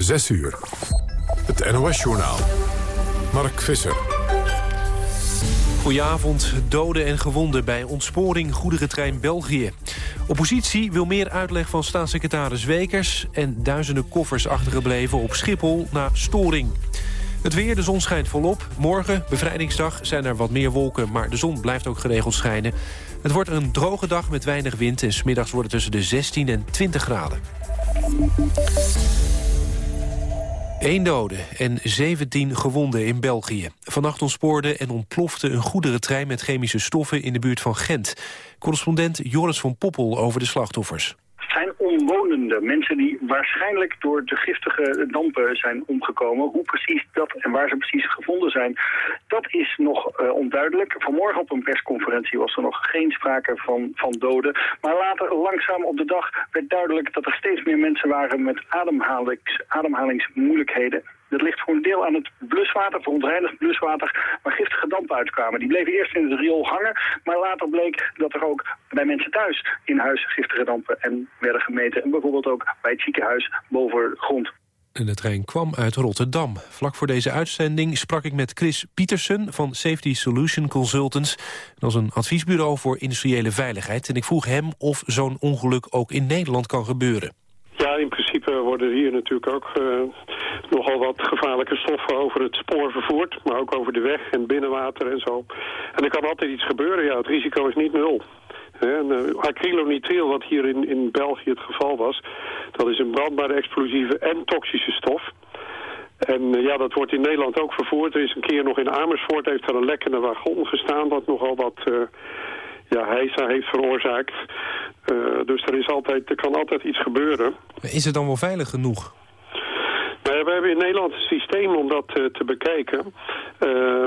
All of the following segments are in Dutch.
6 uur. Het NOS-journaal. Mark Visser. Goedenavond. Doden en gewonden bij ontsporing goederentrein België. Oppositie wil meer uitleg van staatssecretaris Wekers... en duizenden koffers achtergebleven op Schiphol na storing. Het weer, de zon schijnt volop. Morgen, bevrijdingsdag, zijn er wat meer wolken... maar de zon blijft ook geregeld schijnen. Het wordt een droge dag met weinig wind... en smiddags wordt het tussen de 16 en 20 graden. Eén dode en 17 gewonden in België. Vannacht ontspoorde en ontplofte een goederentrein met chemische stoffen in de buurt van Gent. Correspondent Joris van Poppel over de slachtoffers zijn omwonenden. Mensen die waarschijnlijk door de giftige dampen zijn omgekomen. Hoe precies dat en waar ze precies gevonden zijn, dat is nog uh, onduidelijk. Vanmorgen op een persconferentie was er nog geen sprake van, van doden. Maar later, langzaam op de dag, werd duidelijk dat er steeds meer mensen waren met ademhalings, ademhalingsmoeilijkheden. Dat ligt voor een deel aan het bluswater, verontreinigd bluswater, waar giftige dampen uitkwamen. Die bleven eerst in het riool hangen, maar later bleek dat er ook bij mensen thuis in huis giftige dampen en werden gemeten. En bijvoorbeeld ook bij het ziekenhuis boven grond. En de trein kwam uit Rotterdam. Vlak voor deze uitzending sprak ik met Chris Pietersen van Safety Solution Consultants. Dat is een adviesbureau voor industriële veiligheid. En ik vroeg hem of zo'n ongeluk ook in Nederland kan gebeuren. Ja, in principe worden hier natuurlijk ook uh, nogal wat gevaarlijke stoffen over het spoor vervoerd. Maar ook over de weg en binnenwater en zo. En er kan altijd iets gebeuren. Ja, het risico is niet nul. En, uh, acrylonitriel, wat hier in, in België het geval was... dat is een brandbare explosieve en toxische stof. En ja, dat wordt in Nederland ook vervoerd. Er is een keer nog in Amersfoort heeft er een lekkende wagon gestaan... wat nogal wat ja, heisa heeft veroorzaakt. dus er, is altijd, er kan altijd iets gebeuren. Is het dan wel veilig genoeg? Nou we hebben in Nederland een systeem om dat uh, te bekijken. Uh,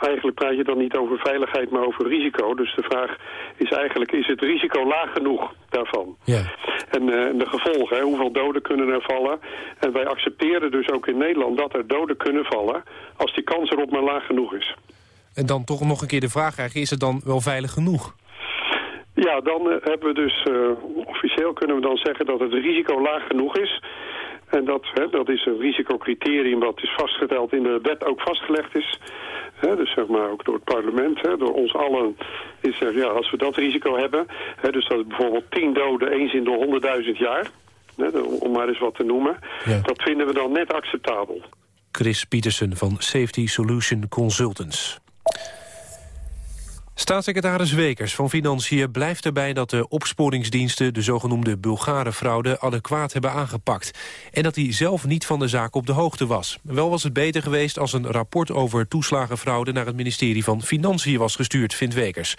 eigenlijk praat je dan niet over veiligheid, maar over risico. Dus de vraag is eigenlijk, is het risico laag genoeg daarvan? Ja. En uh, de gevolgen, hè, hoeveel doden kunnen er vallen? En wij accepteren dus ook in Nederland dat er doden kunnen vallen... als die kans erop maar laag genoeg is. En dan toch nog een keer de vraag krijgen, is het dan wel veilig genoeg? Ja, dan hebben we dus, officieel kunnen we dan zeggen dat het risico laag genoeg is... En dat, hè, dat is een risicocriterium wat is vastgesteld in de wet ook vastgelegd is. Hè, dus zeg maar ook door het parlement, hè, door ons allen. Is er, ja, als we dat risico hebben, hè, dus dat bijvoorbeeld 10 doden eens in de 100.000 jaar, hè, om maar eens wat te noemen, dat vinden we dan net acceptabel. Chris Pietersen van Safety Solution Consultants. Staatssecretaris Wekers van Financiën blijft erbij dat de opsporingsdiensten de zogenoemde Bulgare-fraude adequaat hebben aangepakt. En dat hij zelf niet van de zaak op de hoogte was. Wel was het beter geweest als een rapport over toeslagenfraude naar het ministerie van Financiën was gestuurd, vindt Wekers.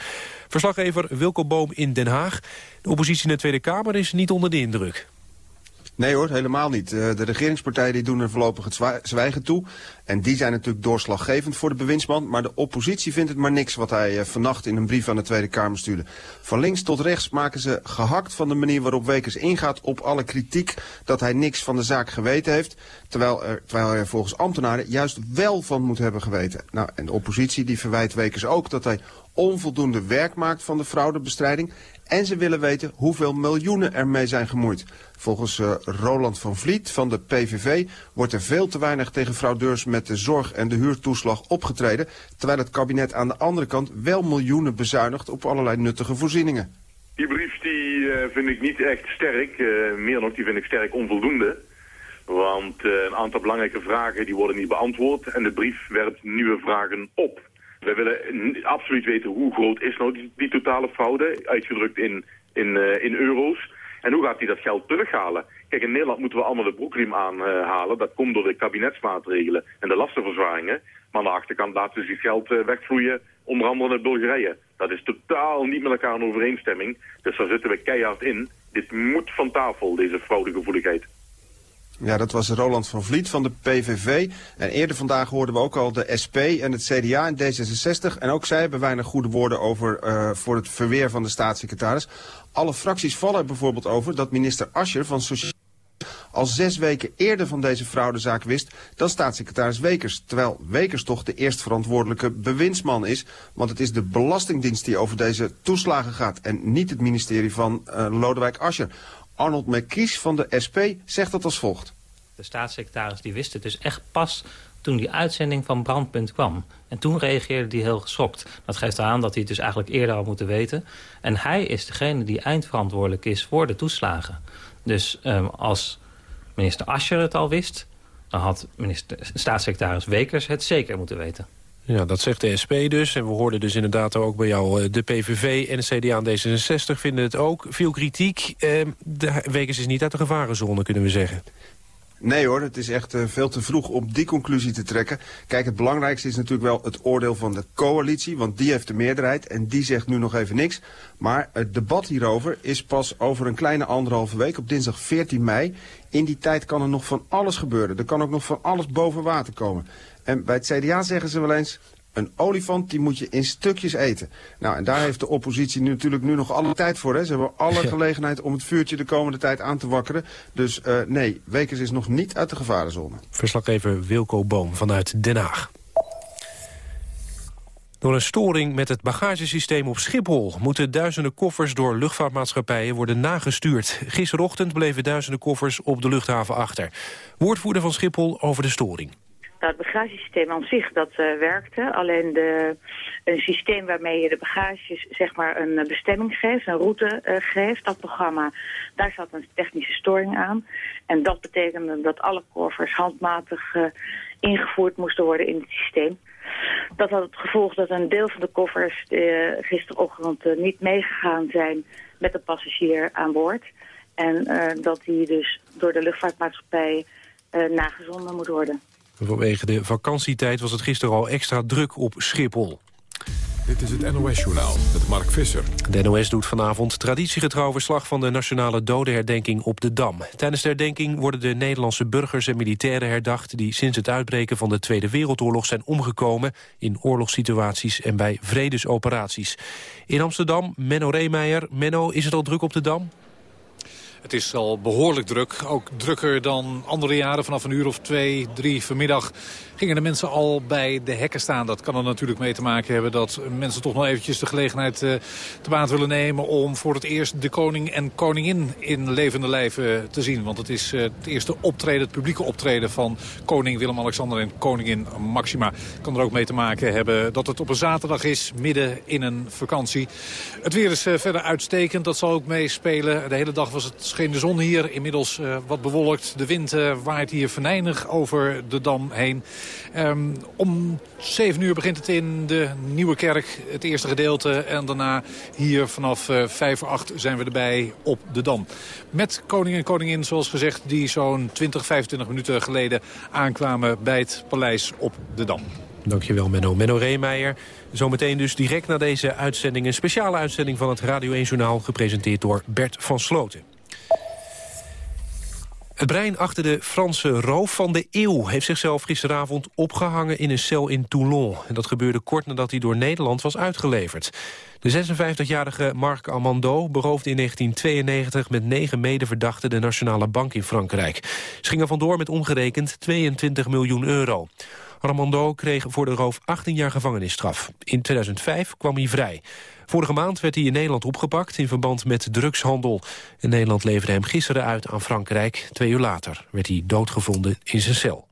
Verslaggever Wilco Boom in Den Haag. De oppositie in de Tweede Kamer is niet onder de indruk. Nee hoor, helemaal niet. Eh, de regeringspartijen die doen er voorlopig het zwijgen toe. En die zijn natuurlijk doorslaggevend voor de bewindsman. Maar de oppositie vindt het maar niks wat hij uh, vannacht in een brief aan de Tweede Kamer stuurde. Van links tot rechts maken ze gehakt van de manier waarop Wekers ingaat op alle kritiek dat hij niks van de zaak geweten heeft. Terwijl er, terwijl hij er volgens ambtenaren juist wel van moet hebben geweten. Nou, en de oppositie die verwijt Wekers ook dat hij onvoldoende werk maakt van de fraudebestrijding. En ze willen weten hoeveel miljoenen ermee zijn gemoeid. Volgens uh, Roland van Vliet van de PVV wordt er veel te weinig tegen fraudeurs met de zorg en de huurtoeslag opgetreden. Terwijl het kabinet aan de andere kant wel miljoenen bezuinigt op allerlei nuttige voorzieningen. Die brief die, uh, vind ik niet echt sterk. Uh, meer nog, die vind ik sterk onvoldoende. Want een aantal belangrijke vragen die worden niet beantwoord. En de brief werpt nieuwe vragen op. We willen absoluut weten hoe groot is nou die, totale fraude, uitgedrukt in, in, uh, in euro's. En hoe gaat hij dat geld terughalen? Kijk, in Nederland moeten we allemaal de broekriem aanhalen. Dat komt door de kabinetsmaatregelen en de lastenverzwaringen. Maar aan de achterkant laten ze zich geld uh, wegvloeien, onder andere naar Bulgarije. Dat is totaal niet met elkaar in overeenstemming. Dus daar zitten we keihard in. Dit moet van tafel, deze fraudegevoeligheid. Ja, dat was Roland van Vliet van de PVV. En eerder vandaag hoorden we ook al de SP en het CDA en D66. En ook zij hebben weinig goede woorden over uh, voor het verweer van de staatssecretaris. Alle fracties vallen bijvoorbeeld over dat minister Ascher van Sociale al zes weken eerder van deze fraudezaak wist dan staatssecretaris Wekers. Terwijl Wekers toch de eerstverantwoordelijke bewindsman is. Want het is de Belastingdienst die over deze toeslagen gaat en niet het ministerie van uh, Lodewijk Asscher. Arnold McKies van de SP zegt dat als volgt. De staatssecretaris die wist het dus echt pas toen die uitzending van Brandpunt kwam. En toen reageerde hij heel geschokt. Dat geeft aan dat hij het dus eigenlijk eerder had moeten weten. En hij is degene die eindverantwoordelijk is voor de toeslagen. Dus um, als minister Ascher het al wist... dan had minister, staatssecretaris Wekers het zeker moeten weten. Ja, dat zegt de SP dus. En we hoorden dus inderdaad ook bij jou eh, de PVV en de CDA en D66 vinden het ook. Veel kritiek. Eh, de Wekers is niet uit de gevarenzone, kunnen we zeggen. Nee hoor, het is echt uh, veel te vroeg om die conclusie te trekken. Kijk, het belangrijkste is natuurlijk wel het oordeel van de coalitie, want die heeft de meerderheid en die zegt nu nog even niks. Maar het debat hierover is pas over een kleine anderhalve week, op dinsdag 14 mei. In die tijd kan er nog van alles gebeuren. Er kan ook nog van alles boven water komen. En bij het CDA zeggen ze wel eens, een olifant die moet je in stukjes eten. Nou, en daar heeft de oppositie nu natuurlijk nu nog alle tijd voor. Hè. Ze hebben alle gelegenheid om het vuurtje de komende tijd aan te wakkeren. Dus uh, nee, Wekers is nog niet uit de gevarenzone. Verslaggever Wilco Boom vanuit Den Haag. Door een storing met het bagagesysteem op Schiphol... moeten duizenden koffers door luchtvaartmaatschappijen worden nagestuurd. Gisterochtend bleven duizenden koffers op de luchthaven achter. Woordvoerder van Schiphol over de storing. Nou, het bagagesysteem aan zich, dat uh, werkte. Alleen de, een systeem waarmee je de bagages zeg maar een bestemming geeft, een route uh, geeft, dat programma, daar zat een technische storing aan. En dat betekende dat alle koffers handmatig ingevoerd moesten worden in het systeem. Dat had het gevolg dat een deel van de koffers gisterochtend niet meegegaan zijn met de passagier aan boord. En dat die dus door de luchtvaartmaatschappij nagezonden moet worden. Vanwege de vakantietijd was het gisteren al extra druk op Schiphol. Dit is het NOS-journaal met Mark Visser. De NOS doet vanavond traditiegetrouw verslag van de nationale dodenherdenking op de Dam. Tijdens de herdenking worden de Nederlandse burgers en militairen herdacht... die sinds het uitbreken van de Tweede Wereldoorlog zijn omgekomen... in oorlogssituaties en bij vredesoperaties. In Amsterdam, Menno Reemeijer. Menno, is het al druk op de Dam? Het is al behoorlijk druk. Ook drukker dan andere jaren. Vanaf een uur of twee, drie vanmiddag gingen de mensen al bij de hekken staan. Dat kan er natuurlijk mee te maken hebben dat mensen toch nog eventjes de gelegenheid uh, te baat willen nemen... om voor het eerst de koning en koningin in levende lijven te zien. Want het is uh, het eerste optreden, het publieke optreden van koning Willem-Alexander en koningin Maxima. Kan er ook mee te maken hebben dat het op een zaterdag is, midden in een vakantie. Het weer is uh, verder uitstekend, dat zal ook meespelen. De hele dag was het scheen de zon hier, inmiddels wat bewolkt. De wind waait hier venijnig over de dam heen. Um, om 7 uur begint het in de Nieuwe Kerk, het eerste gedeelte. En daarna hier vanaf uh, 5 voor 8 zijn we erbij op de Dam. Met koning en koningin, zoals gezegd, die zo'n 20, 25 minuten geleden aankwamen bij het paleis op de Dam. Dankjewel Menno. Menno Reemeijer. Zometeen dus direct na deze uitzending... een speciale uitzending van het Radio 1 Journaal... gepresenteerd door Bert van Sloten. Het brein achter de Franse roof van de eeuw... heeft zichzelf gisteravond opgehangen in een cel in Toulon. Dat gebeurde kort nadat hij door Nederland was uitgeleverd. De 56-jarige Marc Amando beroofde in 1992 met negen medeverdachten de Nationale Bank in Frankrijk. Ze gingen vandoor met omgerekend 22 miljoen euro. Armando kreeg voor de roof 18 jaar gevangenisstraf. In 2005 kwam hij vrij. Vorige maand werd hij in Nederland opgepakt in verband met drugshandel. En Nederland leverde hem gisteren uit aan Frankrijk. Twee uur later werd hij doodgevonden in zijn cel.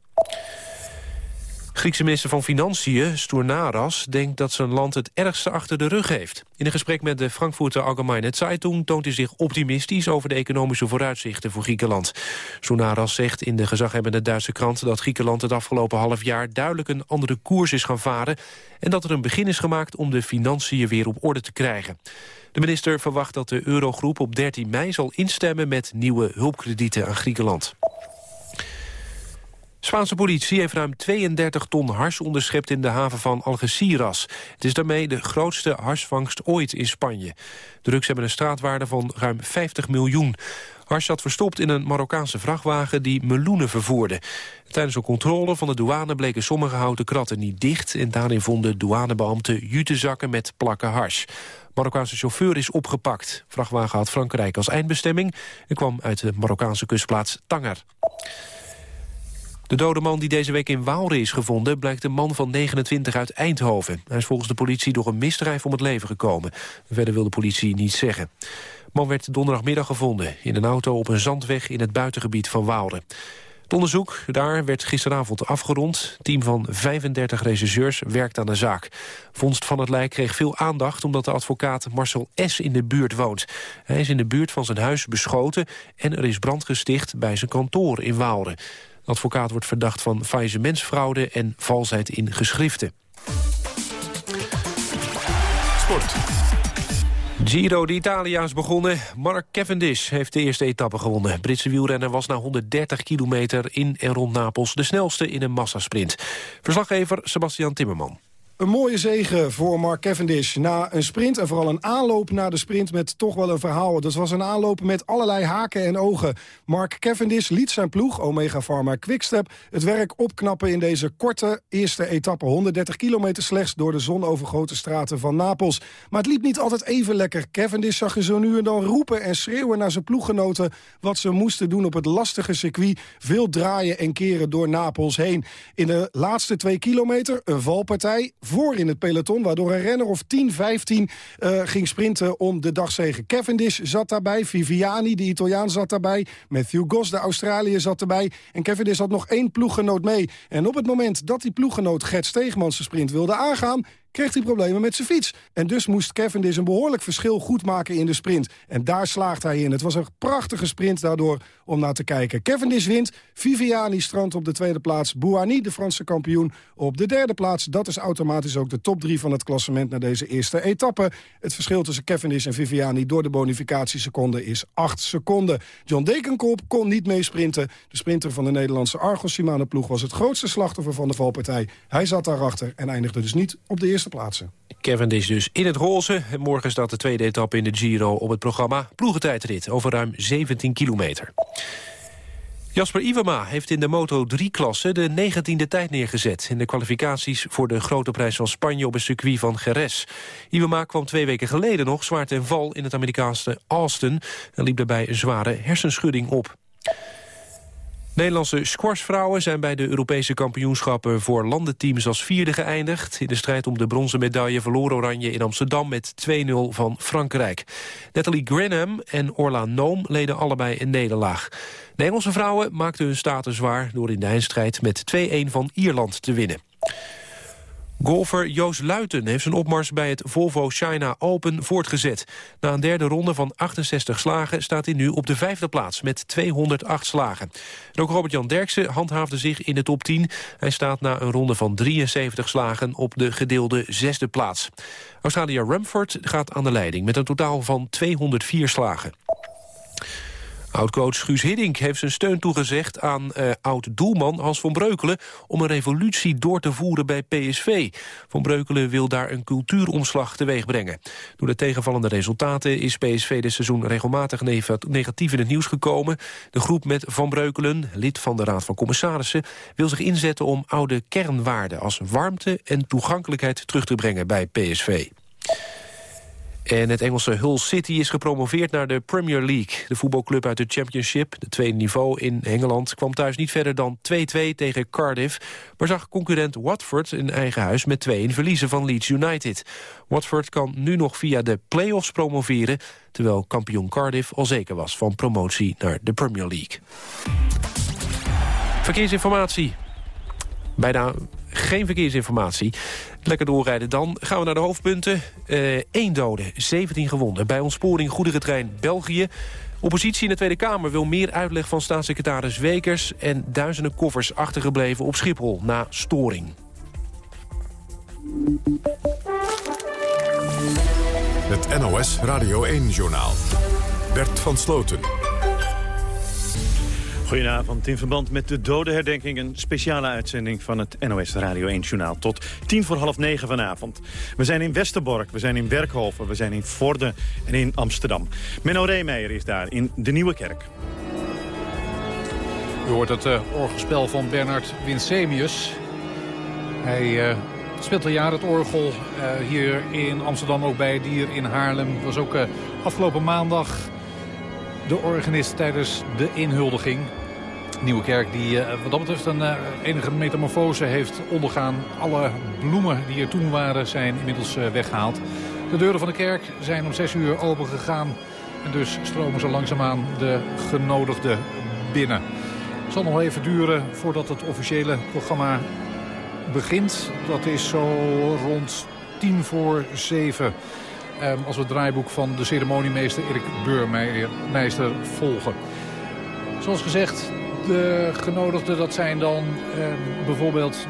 Griekse minister van Financiën, Stournaras, denkt dat zijn land het ergste achter de rug heeft. In een gesprek met de Frankfurter Allgemeine Zeitung toont hij zich optimistisch over de economische vooruitzichten voor Griekenland. Stournaras zegt in de gezaghebbende Duitse krant dat Griekenland het afgelopen half jaar duidelijk een andere koers is gaan varen en dat er een begin is gemaakt om de financiën weer op orde te krijgen. De minister verwacht dat de eurogroep op 13 mei zal instemmen met nieuwe hulpkredieten aan Griekenland. Spaanse politie heeft ruim 32 ton hars onderschept in de haven van Algeciras. Het is daarmee de grootste harsvangst ooit in Spanje. Drugs hebben een straatwaarde van ruim 50 miljoen. Hars zat verstopt in een Marokkaanse vrachtwagen die meloenen vervoerde. Tijdens een controle van de douane bleken sommige houten kratten niet dicht... en daarin vonden douanebeambten jutezakken met plakken hars. Marokkaanse chauffeur is opgepakt. Vrachtwagen had Frankrijk als eindbestemming... en kwam uit de Marokkaanse kustplaats Tanger. De dode man die deze week in Waalre is gevonden... blijkt een man van 29 uit Eindhoven. Hij is volgens de politie door een misdrijf om het leven gekomen. Verder wil de politie niets zeggen. De man werd donderdagmiddag gevonden... in een auto op een zandweg in het buitengebied van Waalre. Het onderzoek daar werd gisteravond afgerond. Team van 35 regisseurs werkt aan de zaak. Vondst van het lijk kreeg veel aandacht... omdat de advocaat Marcel S. in de buurt woont. Hij is in de buurt van zijn huis beschoten... en er is brand gesticht bij zijn kantoor in Waalre. Advocaat wordt verdacht van faillissementsfraude... en valsheid in geschriften. Sport. Giro d'Italia is begonnen. Mark Cavendish heeft de eerste etappe gewonnen. Britse wielrenner was na 130 kilometer in en rond Napels... de snelste in een massasprint. Verslaggever Sebastian Timmerman. Een mooie zege voor Mark Cavendish. Na een sprint en vooral een aanloop na de sprint met toch wel een verhaal. Dat was een aanloop met allerlei haken en ogen. Mark Cavendish liet zijn ploeg, Omega Pharma Quickstep... het werk opknappen in deze korte eerste etappe. 130 kilometer slechts door de zonovergoten straten van Napels. Maar het liep niet altijd even lekker. Cavendish zag je zo nu en dan roepen en schreeuwen naar zijn ploeggenoten... wat ze moesten doen op het lastige circuit. Veel draaien en keren door Napels heen. In de laatste twee kilometer een valpartij voor in het peloton... waardoor een renner of 10, 15 uh, ging sprinten om de dagzegen. Cavendish zat daarbij, Viviani, de Italiaan, zat daarbij... Matthew Goss, de Australiër, zat erbij. En Cavendish had nog één ploeggenoot mee. En op het moment dat die ploeggenoot Gert Steegmans zijn sprint wilde aangaan kreeg hij problemen met zijn fiets. En dus moest Cavendish een behoorlijk verschil goed maken in de sprint. En daar slaagt hij in. Het was een prachtige sprint daardoor om naar te kijken. Cavendish wint, Viviani strandt op de tweede plaats... Bouhanni, de Franse kampioen, op de derde plaats. Dat is automatisch ook de top drie van het klassement... naar deze eerste etappe. Het verschil tussen Cavendish en Viviani door de bonificatieseconde is 8 seconden. John Dekenkop kon niet meesprinten. De sprinter van de Nederlandse Argos Shimano ploeg... was het grootste slachtoffer van de valpartij. Hij zat daarachter en eindigde dus niet op de eerste plaatsen. Cavendish dus in het roze. Morgen staat de tweede etappe in de Giro op het programma. Ploegentijdrit over ruim 17 kilometer. Jasper Iwema heeft in de Moto3-klasse de negentiende tijd neergezet... in de kwalificaties voor de Grote Prijs van Spanje op het circuit van Jerez. Iwema kwam twee weken geleden nog zwaar ten val in het Amerikaanse Austin... en liep daarbij een zware hersenschudding op. Nederlandse squashvrouwen zijn bij de Europese kampioenschappen voor landenteams als vierde geëindigd. In de strijd om de bronzen medaille verloor Oranje in Amsterdam met 2-0 van Frankrijk. Natalie Grenham en Orla Noom leden allebei een nederlaag. De Engelse vrouwen maakten hun status zwaar door in de eindstrijd met 2-1 van Ierland te winnen. Golfer Joost Luiten heeft zijn opmars bij het Volvo China Open voortgezet. Na een derde ronde van 68 slagen staat hij nu op de vijfde plaats met 208 slagen. En ook Robert-Jan Derksen handhaafde zich in de top 10. Hij staat na een ronde van 73 slagen op de gedeelde zesde plaats. Australia Rumford gaat aan de leiding met een totaal van 204 slagen. Oudcoach Guus Hiddink heeft zijn steun toegezegd aan uh, oud-doelman Hans van Breukelen... om een revolutie door te voeren bij PSV. Van Breukelen wil daar een cultuuromslag teweeg brengen. Door de tegenvallende resultaten is PSV dit seizoen regelmatig negatief in het nieuws gekomen. De groep met Van Breukelen, lid van de Raad van Commissarissen... wil zich inzetten om oude kernwaarden als warmte en toegankelijkheid terug te brengen bij PSV. En het Engelse Hull City is gepromoveerd naar de Premier League. De voetbalclub uit de Championship, de tweede niveau in Engeland... kwam thuis niet verder dan 2-2 tegen Cardiff... maar zag concurrent Watford in eigen huis met 2 in verliezen van Leeds United. Watford kan nu nog via de play-offs promoveren... terwijl kampioen Cardiff al zeker was van promotie naar de Premier League. Verkeersinformatie. Bijna geen verkeersinformatie. Lekker doorrijden dan. Gaan we naar de hoofdpunten. Eén uh, dode, 17 gewonden. Bij ontsporing goederentrein België. Oppositie in de Tweede Kamer wil meer uitleg van staatssecretaris Wekers... en duizenden koffers achtergebleven op Schiphol na storing. Het NOS Radio 1-journaal. Bert van Sloten. Goedenavond. In verband met de dodenherdenking een speciale uitzending van het NOS Radio 1 Journaal. Tot tien voor half negen vanavond. We zijn in Westerbork, we zijn in Werkhoven, we zijn in Vorden en in Amsterdam. Menno Reemeijer is daar in de Nieuwe Kerk. U hoort het uh, orgelspel van Bernard Winsemius. Hij uh, speelt al jaren het orgel uh, hier in Amsterdam, ook bij Dier in Haarlem. Was ook afgelopen maandag de organist tijdens de inhuldiging. Nieuwe Kerk die eh, wat dat betreft een uh, enige metamorfose heeft ondergaan. Alle bloemen die er toen waren zijn inmiddels uh, weggehaald. De deuren van de kerk zijn om 6 uur open gegaan. En dus stromen zo langzaamaan de genodigden binnen. Het zal nog even duren voordat het officiële programma begint. Dat is zo rond tien voor zeven. Ehm, als we het draaiboek van de ceremoniemeester Erik Beurmeister volgen. Zoals gezegd, de genodigden dat zijn dan ehm, bijvoorbeeld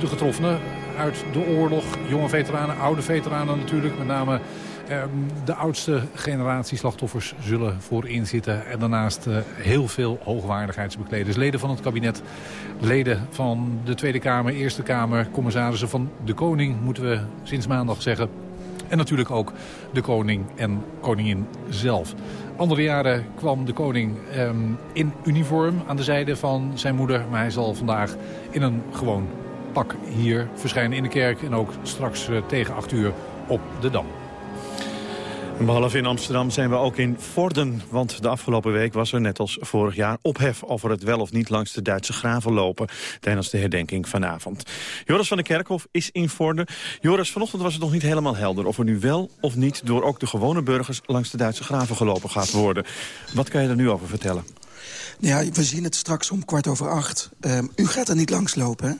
de getroffenen uit de oorlog. Jonge veteranen, oude veteranen natuurlijk. Met name ehm, de oudste generatie slachtoffers zullen voorin zitten. En daarnaast eh, heel veel hoogwaardigheidsbekleders. Leden van het kabinet, leden van de Tweede Kamer, Eerste Kamer... commissarissen van de Koning, moeten we sinds maandag zeggen. En natuurlijk ook de koning en koningin zelf. Andere jaren kwam de koning ehm, in uniform aan de zijde van zijn moeder. Maar hij zal vandaag in een gewoon pak hier verschijnen in de kerk. En ook straks uh, tegen 8 uur op de Dam. Behalve in Amsterdam zijn we ook in Vorden. Want de afgelopen week was er net als vorig jaar ophef over het wel of niet langs de Duitse graven lopen. Tijdens de herdenking vanavond. Joris van der Kerkhof is in Vorden. Joris, vanochtend was het nog niet helemaal helder of er nu wel of niet door ook de gewone burgers langs de Duitse graven gelopen gaat worden. Wat kan je er nu over vertellen? Ja, we zien het straks om kwart over acht. Um, u gaat er niet langs lopen, hè?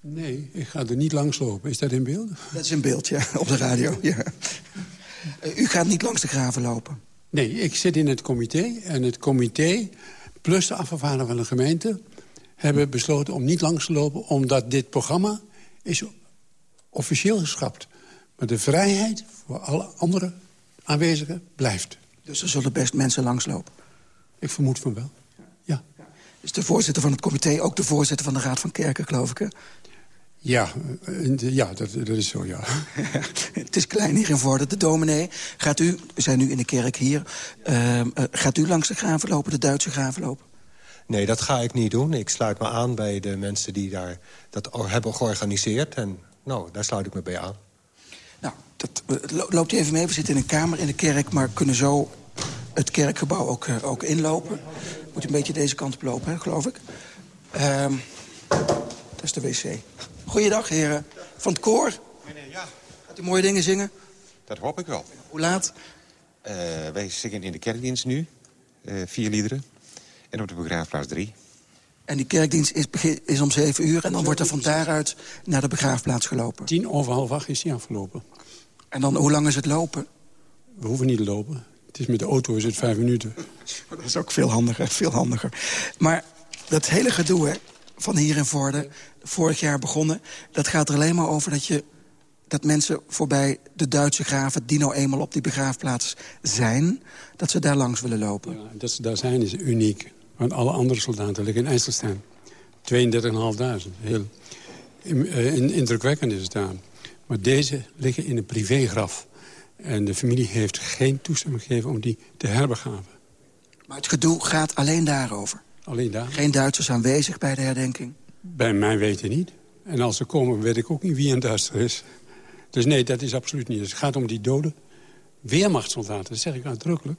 Nee, ik ga er niet langs lopen. Is dat in beeld? Dat is in beeld, ja, op de radio. Ja. Uh, u gaat niet langs de graven lopen? Nee, ik zit in het comité. En het comité, plus de afgevaardigden van de gemeente... hebben besloten om niet langs te lopen... omdat dit programma is officieel geschrapt. Maar de vrijheid voor alle andere aanwezigen blijft. Dus er zullen best mensen langslopen? Ik vermoed van wel, ja. Is de voorzitter van het comité ook de voorzitter van de Raad van Kerken, geloof ik, hè? Ja, ja dat, dat is zo, ja. het is klein hier in Vorden. De dominee, gaat u, we zijn nu in de kerk hier... Uh, uh, gaat u langs de graven lopen, de Duitse graven lopen? Nee, dat ga ik niet doen. Ik sluit me aan bij de mensen die daar dat hebben georganiseerd. En nou, daar sluit ik me bij aan. Nou, dat, loopt u even mee. We zitten in een kamer in de kerk, maar kunnen zo het kerkgebouw ook, uh, ook inlopen. Moet een beetje deze kant op lopen, hè, geloof ik. Uh, dat is de wc. Goeiedag, heren. Van het koor. Meneer, ja. Gaat u mooie dingen zingen? Dat hoop ik wel. Hoe laat? Uh, wij zingen in de kerkdienst nu. Uh, vier liederen. En op de begraafplaats drie. En die kerkdienst is, is om zeven uur. En dan wordt er van daaruit naar de begraafplaats gelopen. Tien over half acht is die afgelopen. En dan, hoe lang is het lopen? We hoeven niet te lopen. Het is met de auto is het vijf minuten. Dat is ook veel handiger, veel handiger. Maar dat hele gedoe, hè, van hier in Vorden, vorig jaar begonnen... dat gaat er alleen maar over dat, je, dat mensen voorbij de Duitse graven... die nou eenmaal op die begraafplaats zijn, dat ze daar langs willen lopen. Ja, dat ze daar zijn is uniek. Want alle andere soldaten liggen in IJsselstein. 32.500. Heel in, indrukwekkend is het daar. Maar deze liggen in een privégraf. En de familie heeft geen toestemming gegeven om die te herbegraven. Maar het gedoe gaat alleen daarover? Alleen daar. Geen Duitsers aanwezig bij de herdenking? Bij mij weten niet. En als ze komen, weet ik ook niet wie een Duitser is. Dus nee, dat is absoluut niet. Het gaat om die doden weermachtssoldaten, dat zeg ik uitdrukkelijk.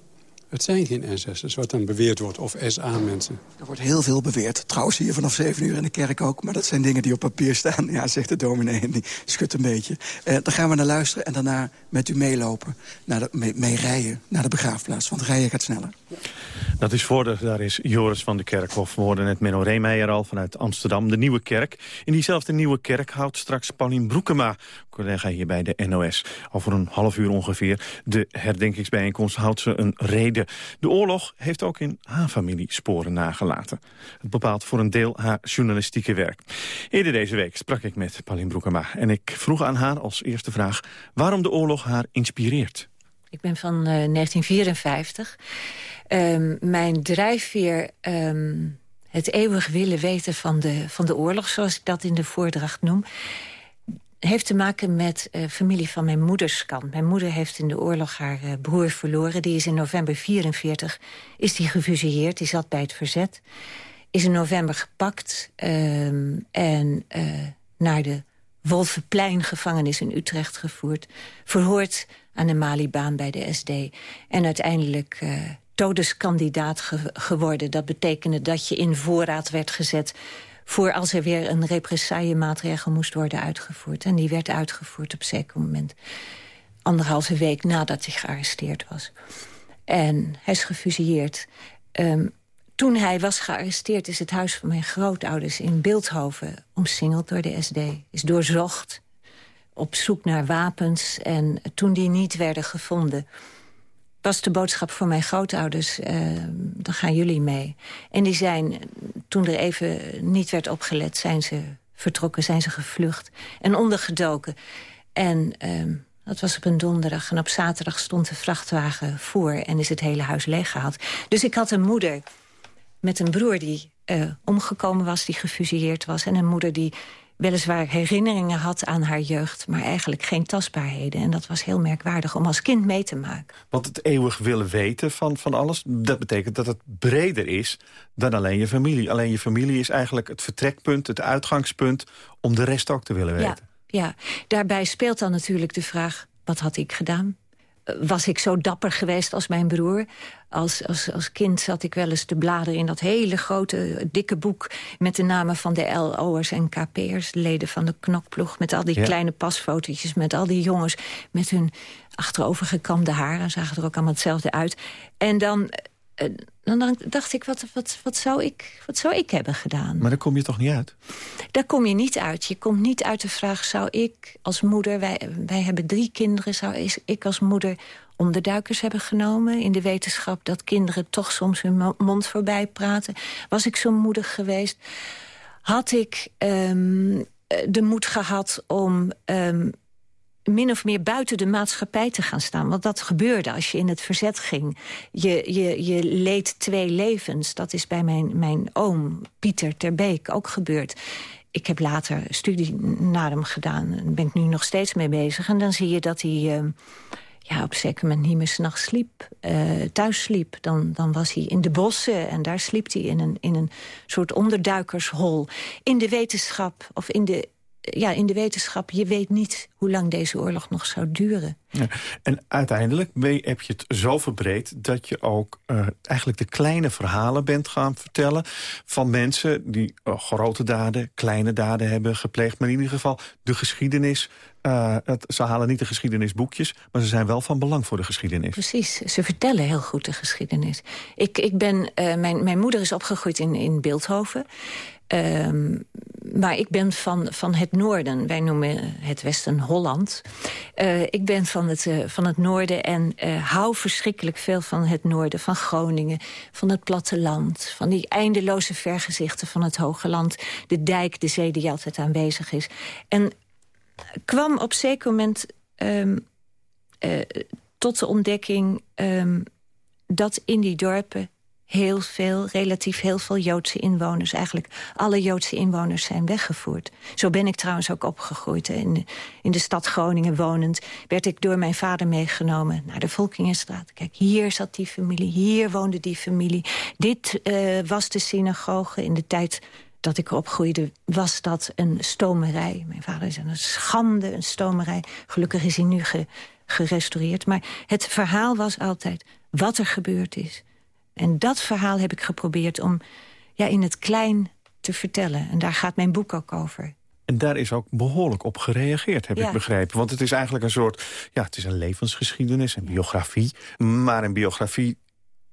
Het zijn geen SS'ers, wat dan beweerd wordt, of SA-mensen. Er wordt heel veel beweerd. Trouwens hier vanaf 7 uur in de kerk ook. Maar dat zijn dingen die op papier staan. Ja, zegt de dominee en die schudt een beetje. Uh, dan gaan we naar luisteren en daarna met u meelopen. Naar de, mee, mee rijden naar de begraafplaats, want rijden gaat sneller. Dat is voor de, daar is Joris van de Kerkhof. We hoorden net Menno Reemeijer al vanuit Amsterdam, de Nieuwe Kerk. In diezelfde Nieuwe Kerk houdt straks Paulien Broekema, collega hier bij de NOS. Over een half uur ongeveer. De herdenkingsbijeenkomst houdt ze een reden. De oorlog heeft ook in haar familie sporen nagelaten. Het bepaalt voor een deel haar journalistieke werk. Eerder deze week sprak ik met Paulien Broekema. En ik vroeg aan haar als eerste vraag waarom de oorlog haar inspireert. Ik ben van uh, 1954. Um, mijn drijfveer, um, het eeuwig willen weten van de, van de oorlog... zoals ik dat in de voordracht noem heeft te maken met uh, familie van mijn moeders kant. Mijn moeder heeft in de oorlog haar uh, broer verloren. Die is in november 44 is die gefusilleerd. Die zat bij het verzet. Is in november gepakt um, en uh, naar de Wolvenplein gevangenis in Utrecht gevoerd. Verhoord aan de Malibaan bij de SD. En uiteindelijk todeskandidaat ge geworden. Dat betekende dat je in voorraad werd gezet voor als er weer een represaillemaatregel moest worden uitgevoerd. En die werd uitgevoerd op zeker moment. Anderhalve week nadat hij gearresteerd was. En hij is gefusilleerd. Um, toen hij was gearresteerd is het huis van mijn grootouders in Beeldhoven omsingeld door de SD. Is doorzocht op zoek naar wapens en toen die niet werden gevonden was de boodschap voor mijn grootouders, uh, dan gaan jullie mee. En die zijn, toen er even niet werd opgelet, zijn ze vertrokken, zijn ze gevlucht en ondergedoken. En uh, dat was op een donderdag en op zaterdag stond de vrachtwagen voor... en is het hele huis leeggehaald. Dus ik had een moeder met een broer die uh, omgekomen was, die gefusilleerd was... en een moeder die weliswaar herinneringen had aan haar jeugd... maar eigenlijk geen tastbaarheden. En dat was heel merkwaardig om als kind mee te maken. Want het eeuwig willen weten van, van alles... dat betekent dat het breder is dan alleen je familie. Alleen je familie is eigenlijk het vertrekpunt, het uitgangspunt... om de rest ook te willen weten. Ja, ja. daarbij speelt dan natuurlijk de vraag... wat had ik gedaan? Was ik zo dapper geweest als mijn broer. Als, als, als kind zat ik wel eens te bladeren in dat hele grote, dikke boek... met de namen van de LO'ers en KP'ers, leden van de knokploeg... met al die kleine pasfotootjes, met al die jongens... met hun achterovergekamde haren, zagen er ook allemaal hetzelfde uit. En dan eh, dan dacht ik, wat, wat, wat, zou ik, wat zou ik hebben gedaan? Maar daar kom je toch niet uit? Daar kom je niet uit. Je komt niet uit de vraag, zou ik als moeder... wij, wij hebben drie kinderen, zou ik als moeder onderduikers hebben genomen... in de wetenschap dat kinderen toch soms hun mond voorbij praten? Was ik zo moedig geweest? Had ik um, de moed gehad om... Um, min of meer buiten de maatschappij te gaan staan. Want dat gebeurde als je in het verzet ging. Je, je, je leed twee levens. Dat is bij mijn, mijn oom, Pieter Terbeek, ook gebeurd. Ik heb later studie naar hem gedaan. Daar ben ik nu nog steeds mee bezig. En dan zie je dat hij... Uh, ja, op zeker moment niet meer s'nachts sliep, uh, thuis sliep. Dan, dan was hij in de bossen en daar sliep hij in een, in een soort onderduikershol. In de wetenschap, of in de, ja, in de wetenschap, je weet niet hoe lang deze oorlog nog zou duren. Ja, en uiteindelijk heb je het zo verbreed... dat je ook uh, eigenlijk de kleine verhalen bent gaan vertellen... van mensen die uh, grote daden, kleine daden hebben gepleegd... maar in ieder geval de geschiedenis... Uh, het, ze halen niet de geschiedenisboekjes, maar ze zijn wel van belang voor de geschiedenis. Precies, ze vertellen heel goed de geschiedenis. Ik, ik ben, mijn, mijn moeder is opgegroeid in, in Beeldhoven... Um, maar ik ben van, van het noorden. Wij noemen het westen Holland. Uh, ik ben van het, uh, van het noorden en uh, hou verschrikkelijk veel van het noorden. Van Groningen, van het platteland. Van die eindeloze vergezichten van het hoge land. De dijk, de zee die altijd aanwezig is. En kwam op zeker moment um, tot de ontdekking... Um, dat in die dorpen heel veel, relatief heel veel Joodse inwoners. Eigenlijk alle Joodse inwoners zijn weggevoerd. Zo ben ik trouwens ook opgegroeid. In de, in de stad Groningen wonend werd ik door mijn vader meegenomen naar de Volkingenstraat. Kijk, hier zat die familie, hier woonde die familie. Dit uh, was de synagoge in de tijd dat ik opgroeide, was dat een stomerij. Mijn vader is een schande, een stomerij. Gelukkig is hij nu gerestaureerd. Maar het verhaal was altijd wat er gebeurd is en dat verhaal heb ik geprobeerd om ja, in het klein te vertellen. En daar gaat mijn boek ook over. En daar is ook behoorlijk op gereageerd, heb ik begrepen. Want het is eigenlijk een soort... Ja, het is een levensgeschiedenis, een biografie. Maar een biografie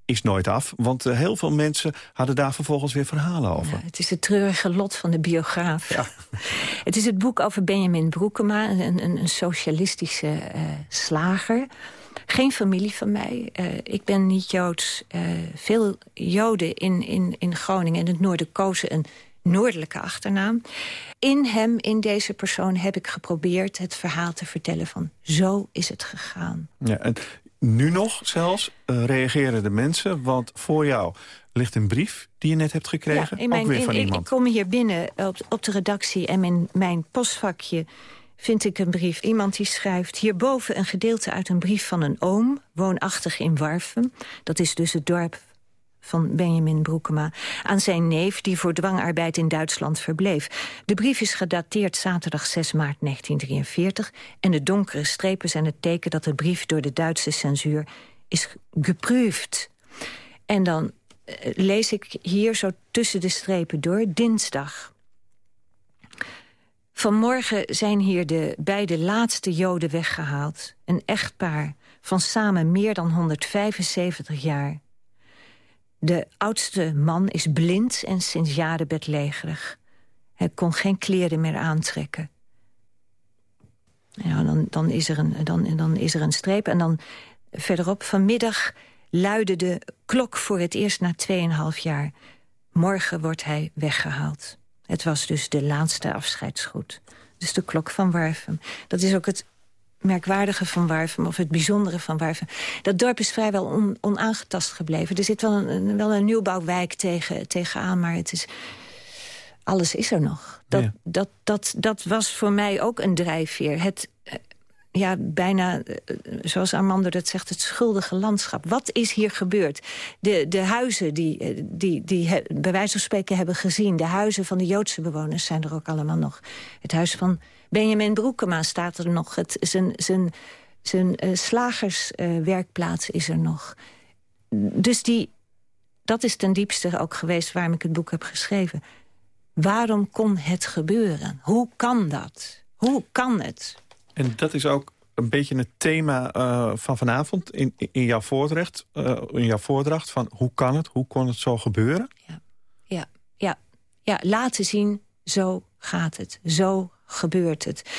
is nooit af. Want uh, heel veel mensen hadden daar vervolgens weer verhalen over. Ja, het is het treurige lot van de biograaf. Ja. het is het boek over Benjamin Broekema, een, een, een socialistische uh, slager geen familie van mij. Uh, ik ben niet Joods. Uh, veel Joden in, in, in Groningen en het noorden kozen een noordelijke achternaam. In hem, in deze persoon, heb ik geprobeerd het verhaal te vertellen van... zo is het gegaan. Ja, en nu nog zelfs uh, reageren de mensen, want voor jou ligt een brief die je net hebt gekregen. Ja, in mijn, ook weer van iemand. Ik kom hier binnen op, op de redactie en in mijn postvakje vind ik een brief. Iemand die schrijft hierboven een gedeelte uit een brief van een oom... woonachtig in Warfum. Dat is dus het dorp van Benjamin Broekema... aan zijn neef die voor dwangarbeid in Duitsland verbleef. De brief is gedateerd zaterdag 6 maart 1943... en de donkere strepen zijn het teken dat de brief door de Duitse censuur is geproefd. En dan uh, lees ik hier zo tussen de strepen door, dinsdag Vanmorgen zijn hier de beide laatste Joden weggehaald. Een echtpaar van samen meer dan 175 jaar. De oudste man is blind en sinds jaren bedlegerig. Hij kon geen kleren meer aantrekken. Ja, dan, dan, is er een, dan, dan is er een streep. En dan verderop, vanmiddag luidde de klok voor het eerst na 2,5 jaar. Morgen wordt hij weggehaald. Het was dus de laatste afscheidsgroet. Dus de klok van Warfum. Dat is ook het merkwaardige van Warfum, of het bijzondere van Warfum. Dat dorp is vrijwel on, onaangetast gebleven. Er zit wel een, wel een nieuwbouwwijk tegen, tegenaan, maar het is, alles is er nog. Dat, dat, dat, dat was voor mij ook een drijfveer. Het, ja, bijna, eh, zoals Armando dat zegt, het schuldige landschap. Wat is hier gebeurd? De, de huizen die, eh, die, die bij wijze van spreken hebben gezien... de huizen van de Joodse bewoners zijn er ook allemaal nog. Het huis van Benjamin Broekema staat er nog. Het, zijn zijn, zijn uh, slagerswerkplaats is er nog. Dus die, dat is ten diepste ook geweest waarom ik het boek heb geschreven. Waarom kon het gebeuren? Hoe kan dat? Hoe kan het? En dat is ook een beetje het thema uh, van vanavond in, in, jouw voordracht, uh, in jouw voordracht van hoe kan het, hoe kon het zo gebeuren? Ja, ja, ja, ja laten zien, zo gaat het, zo gebeurt het.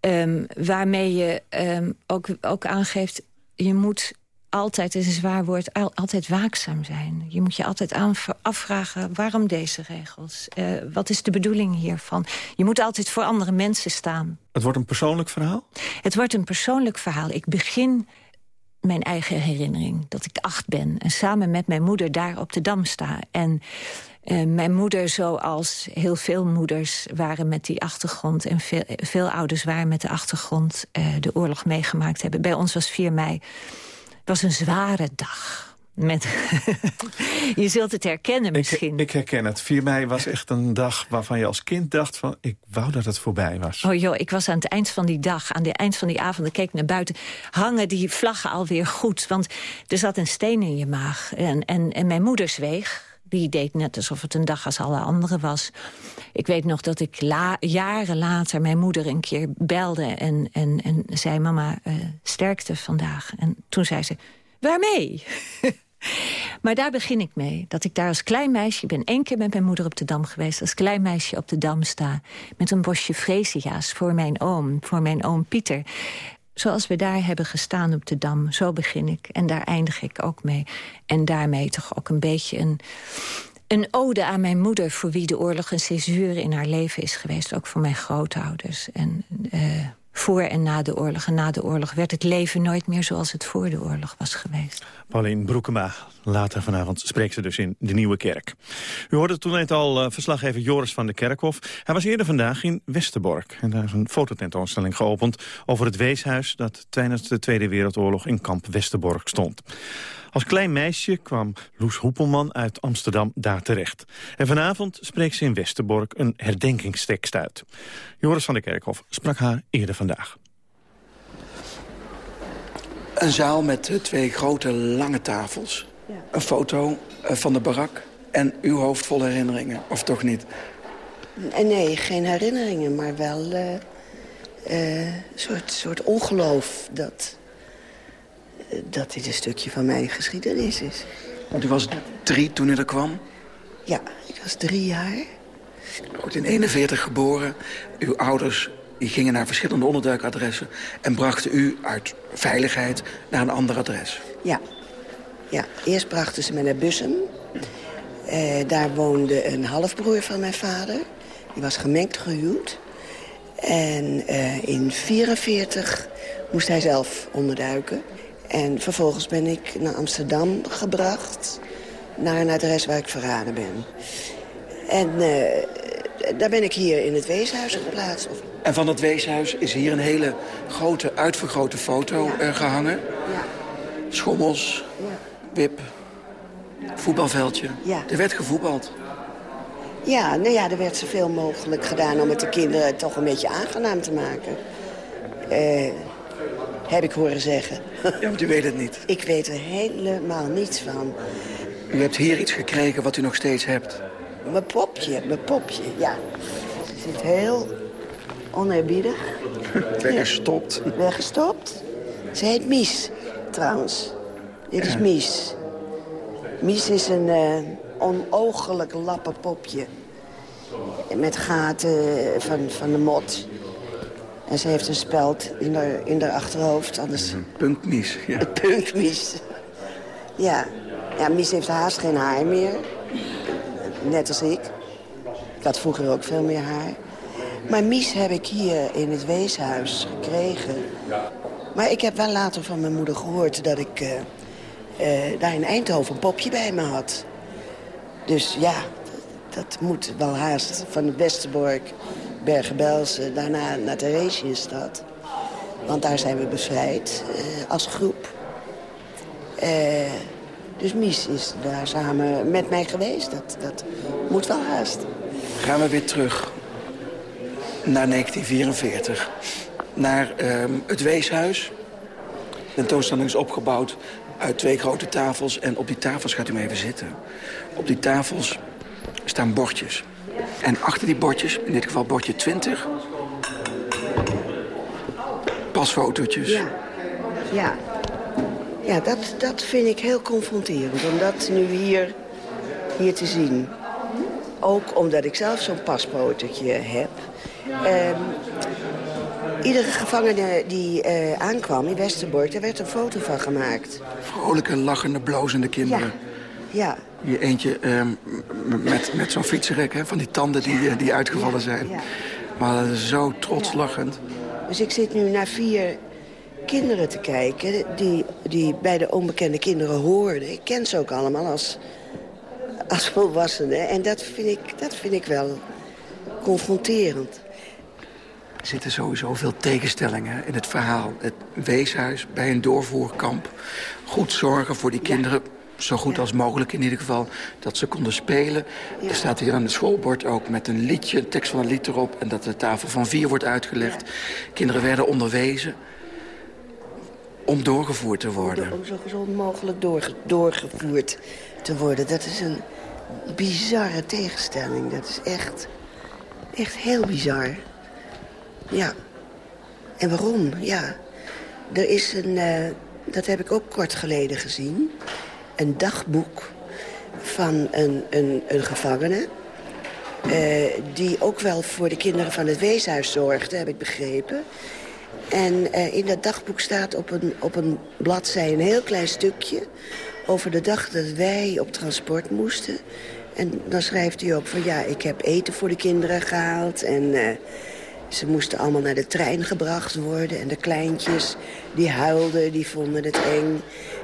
Um, waarmee je um, ook, ook aangeeft, je moet altijd, het is een zwaar woord, altijd waakzaam zijn. Je moet je altijd afvragen, waarom deze regels? Uh, wat is de bedoeling hiervan? Je moet altijd voor andere mensen staan. Het wordt een persoonlijk verhaal? Het wordt een persoonlijk verhaal. Ik begin mijn eigen herinnering, dat ik acht ben... en samen met mijn moeder daar op de Dam sta. En uh, mijn moeder, zoals heel veel moeders waren met die achtergrond... en veel, veel ouders waren met de achtergrond uh, de oorlog meegemaakt hebben. Bij ons was 4 mei was een zware dag. Met je zult het herkennen misschien. Ik, ik, herken het. 4 mei was echt een dag waarvan je als kind dacht... van ik wou dat het voorbij was. Oh joh, ik was aan het eind van die dag, aan het eind van die avond... ik keek naar buiten, hangen die vlaggen alweer goed. Want er zat een steen in je maag. En, en, en mijn moeder zweeg. Die deed net alsof het een dag als alle andere was. Ik weet nog dat ik la jaren later mijn moeder een keer belde... en, en, en zei, mama, uh, sterkte vandaag. En toen zei ze, waarmee? maar daar begin ik mee. Dat ik daar als klein meisje... Ik ben één keer met mijn moeder op de Dam geweest. Als klein meisje op de Dam sta. Met een bosje freesia's voor mijn oom. Voor mijn oom Pieter. Zoals we daar hebben gestaan op de Dam, zo begin ik. En daar eindig ik ook mee. En daarmee toch ook een beetje een, een ode aan mijn moeder... voor wie de oorlog een césuur in haar leven is geweest. Ook voor mijn grootouders. En uh, voor en na de oorlog. En na de oorlog werd het leven nooit meer zoals het voor de oorlog was geweest. Pauline Broekema, later vanavond spreekt ze dus in de Nieuwe Kerk. U hoorde toen net al uh, verslaggever Joris van de Kerkhof. Hij was eerder vandaag in Westerbork. En daar is een fototentoonstelling geopend over het weeshuis... dat tijdens de Tweede Wereldoorlog in kamp Westerbork stond. Als klein meisje kwam Loes Hoepelman uit Amsterdam daar terecht. En vanavond spreekt ze in Westerbork een herdenkingstekst uit. Joris van der Kerkhof sprak haar eerder vandaag. Een zaal met eh, twee grote lange tafels. Ja. Een foto eh, van de barak en uw hoofd vol herinneringen, of toch niet? Nee, geen herinneringen, maar wel uh, een soort, soort ongeloof dat dat dit een stukje van mijn geschiedenis is. Want u was drie toen u er kwam? Ja, ik was drie jaar. Goed, in 41 geboren. Uw ouders die gingen naar verschillende onderduikadressen... en brachten u uit veiligheid naar een ander adres. Ja. ja. Eerst brachten ze me naar Bussum. Eh, daar woonde een halfbroer van mijn vader. Die was gemengd gehuwd. En eh, in 1944 moest hij zelf onderduiken. En vervolgens ben ik naar Amsterdam gebracht. Naar een adres waar ik verraden ben. En uh, daar ben ik hier in het weeshuis geplaatst. En van dat weeshuis is hier een hele grote, uitvergrote foto ja. uh, gehangen. Ja. Schommels, ja. wip, voetbalveldje. Ja. Er werd gevoetbald. Ja, nou ja, er werd zoveel mogelijk gedaan om het de kinderen toch een beetje aangenaam te maken. Uh, heb ik horen zeggen. Ja, want u weet het niet. Ik weet er helemaal niets van. U hebt hier iets gekregen wat u nog steeds hebt. Mijn popje, mijn popje, ja. Het zit heel oneerbiedig. Weggestopt. Weggestopt. Ze heet Mies, trouwens. Dit is Mies. Mies is een uh, onogelijk lappenpopje. Met gaten van, van de mot. En ze heeft een speld in haar, in haar achterhoofd. Anders... Punkmies, ja. Punkmies. Ja. ja, Mies heeft haast geen haar meer. Net als ik. Ik had vroeger ook veel meer haar. Maar Mies heb ik hier in het weeshuis gekregen. Maar ik heb wel later van mijn moeder gehoord dat ik uh, uh, daar in Eindhoven een popje bij me had. Dus ja, dat moet wel haast van de Westerbork, Bergen-Belsen, daarna naar Theresienstad. Want daar zijn we bevrijd uh, als groep. dus Mies is daar samen met mij geweest. Dat, dat moet wel haast. Gaan we weer terug naar 1944. Naar uh, het Weeshuis. De tentoonstelling is opgebouwd uit twee grote tafels. En op die tafels gaat u even zitten. Op die tafels staan bordjes. En achter die bordjes, in dit geval bordje 20... pasfotootjes. Ja, ja. ja dat, dat vind ik heel confronterend. Om dat nu hier, hier te zien. Ook omdat ik zelf zo'n pasfotootje heb. Um, iedere gevangene die uh, aankwam in Westerbork, daar werd een foto van gemaakt. Vrolijke, lachende, blozende kinderen. Ja. Ja. Hier eentje um, met, met zo'n fietsenrek, hè, van die tanden die, eh, die uitgevallen ja, zijn. Ja. Maar zo trots lachend. Dus ik zit nu naar vier kinderen te kijken die, die bij de onbekende kinderen hoorden. Ik ken ze ook allemaal als, als volwassenen. En dat vind ik, dat vind ik wel confronterend. Er zitten sowieso veel tegenstellingen in het verhaal. Het weeshuis bij een doorvoerkamp. Goed zorgen voor die kinderen, zo goed als mogelijk in ieder geval... dat ze konden spelen. Er staat hier aan het schoolbord ook met een liedje, een tekst van een lied erop... en dat de tafel van vier wordt uitgelegd. Kinderen werden onderwezen om doorgevoerd te worden. Om zo gezond mogelijk doorge doorgevoerd te worden. Dat is een bizarre tegenstelling. Dat is echt... Echt heel bizar. Ja. En waarom? Ja. Er is een, uh, dat heb ik ook kort geleden gezien... een dagboek van een, een, een gevangene... Uh, die ook wel voor de kinderen van het weeshuis zorgde, heb ik begrepen. En uh, in dat dagboek staat op een, op een bladzij een heel klein stukje... over de dag dat wij op transport moesten... En dan schrijft hij ook van ja, ik heb eten voor de kinderen gehaald. En uh, ze moesten allemaal naar de trein gebracht worden. En de kleintjes, die huilden, die vonden het eng.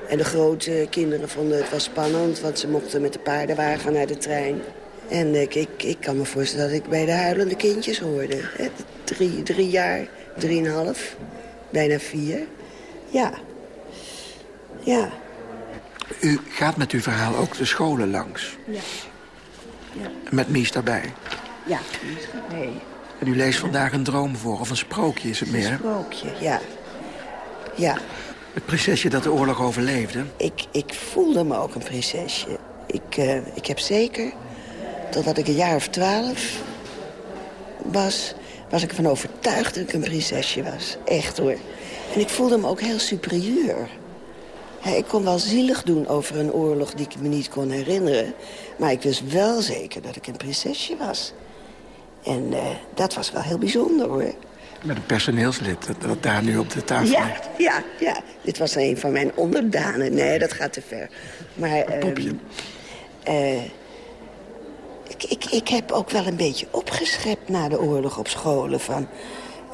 En de grote kinderen vonden het wel spannend, want ze mochten met de paardenwagen naar de trein. En ik, ik, ik kan me voorstellen dat ik bij de huilende kindjes hoorde. Hè? Drie, drie jaar, drieënhalf, bijna vier. Ja. Ja. U gaat met uw verhaal ook de scholen langs. Ja. ja. Met Mies daarbij. Ja, Mies nee. En u leest vandaag een droom voor, of een sprookje is het meer, Een sprookje, ja. Ja. Het prinsesje dat de oorlog overleefde. Ik, ik voelde me ook een prinsesje. Ik, uh, ik heb zeker, totdat ik een jaar of twaalf was... was ik ervan overtuigd dat ik een prinsesje was. Echt hoor. En ik voelde me ook heel superieur. Ik kon wel zielig doen over een oorlog die ik me niet kon herinneren. Maar ik wist wel zeker dat ik een prinsesje was. En uh, dat was wel heel bijzonder, hoor. Met een personeelslid dat, daar nu op de tafel ja, ligt. Ja, ja. Dit was een van mijn onderdanen. Nee, dat gaat te ver. Maar, een popje. Uh, uh, ik, ik, ik heb ook wel een beetje opgeschept na de oorlog op scholen. Van,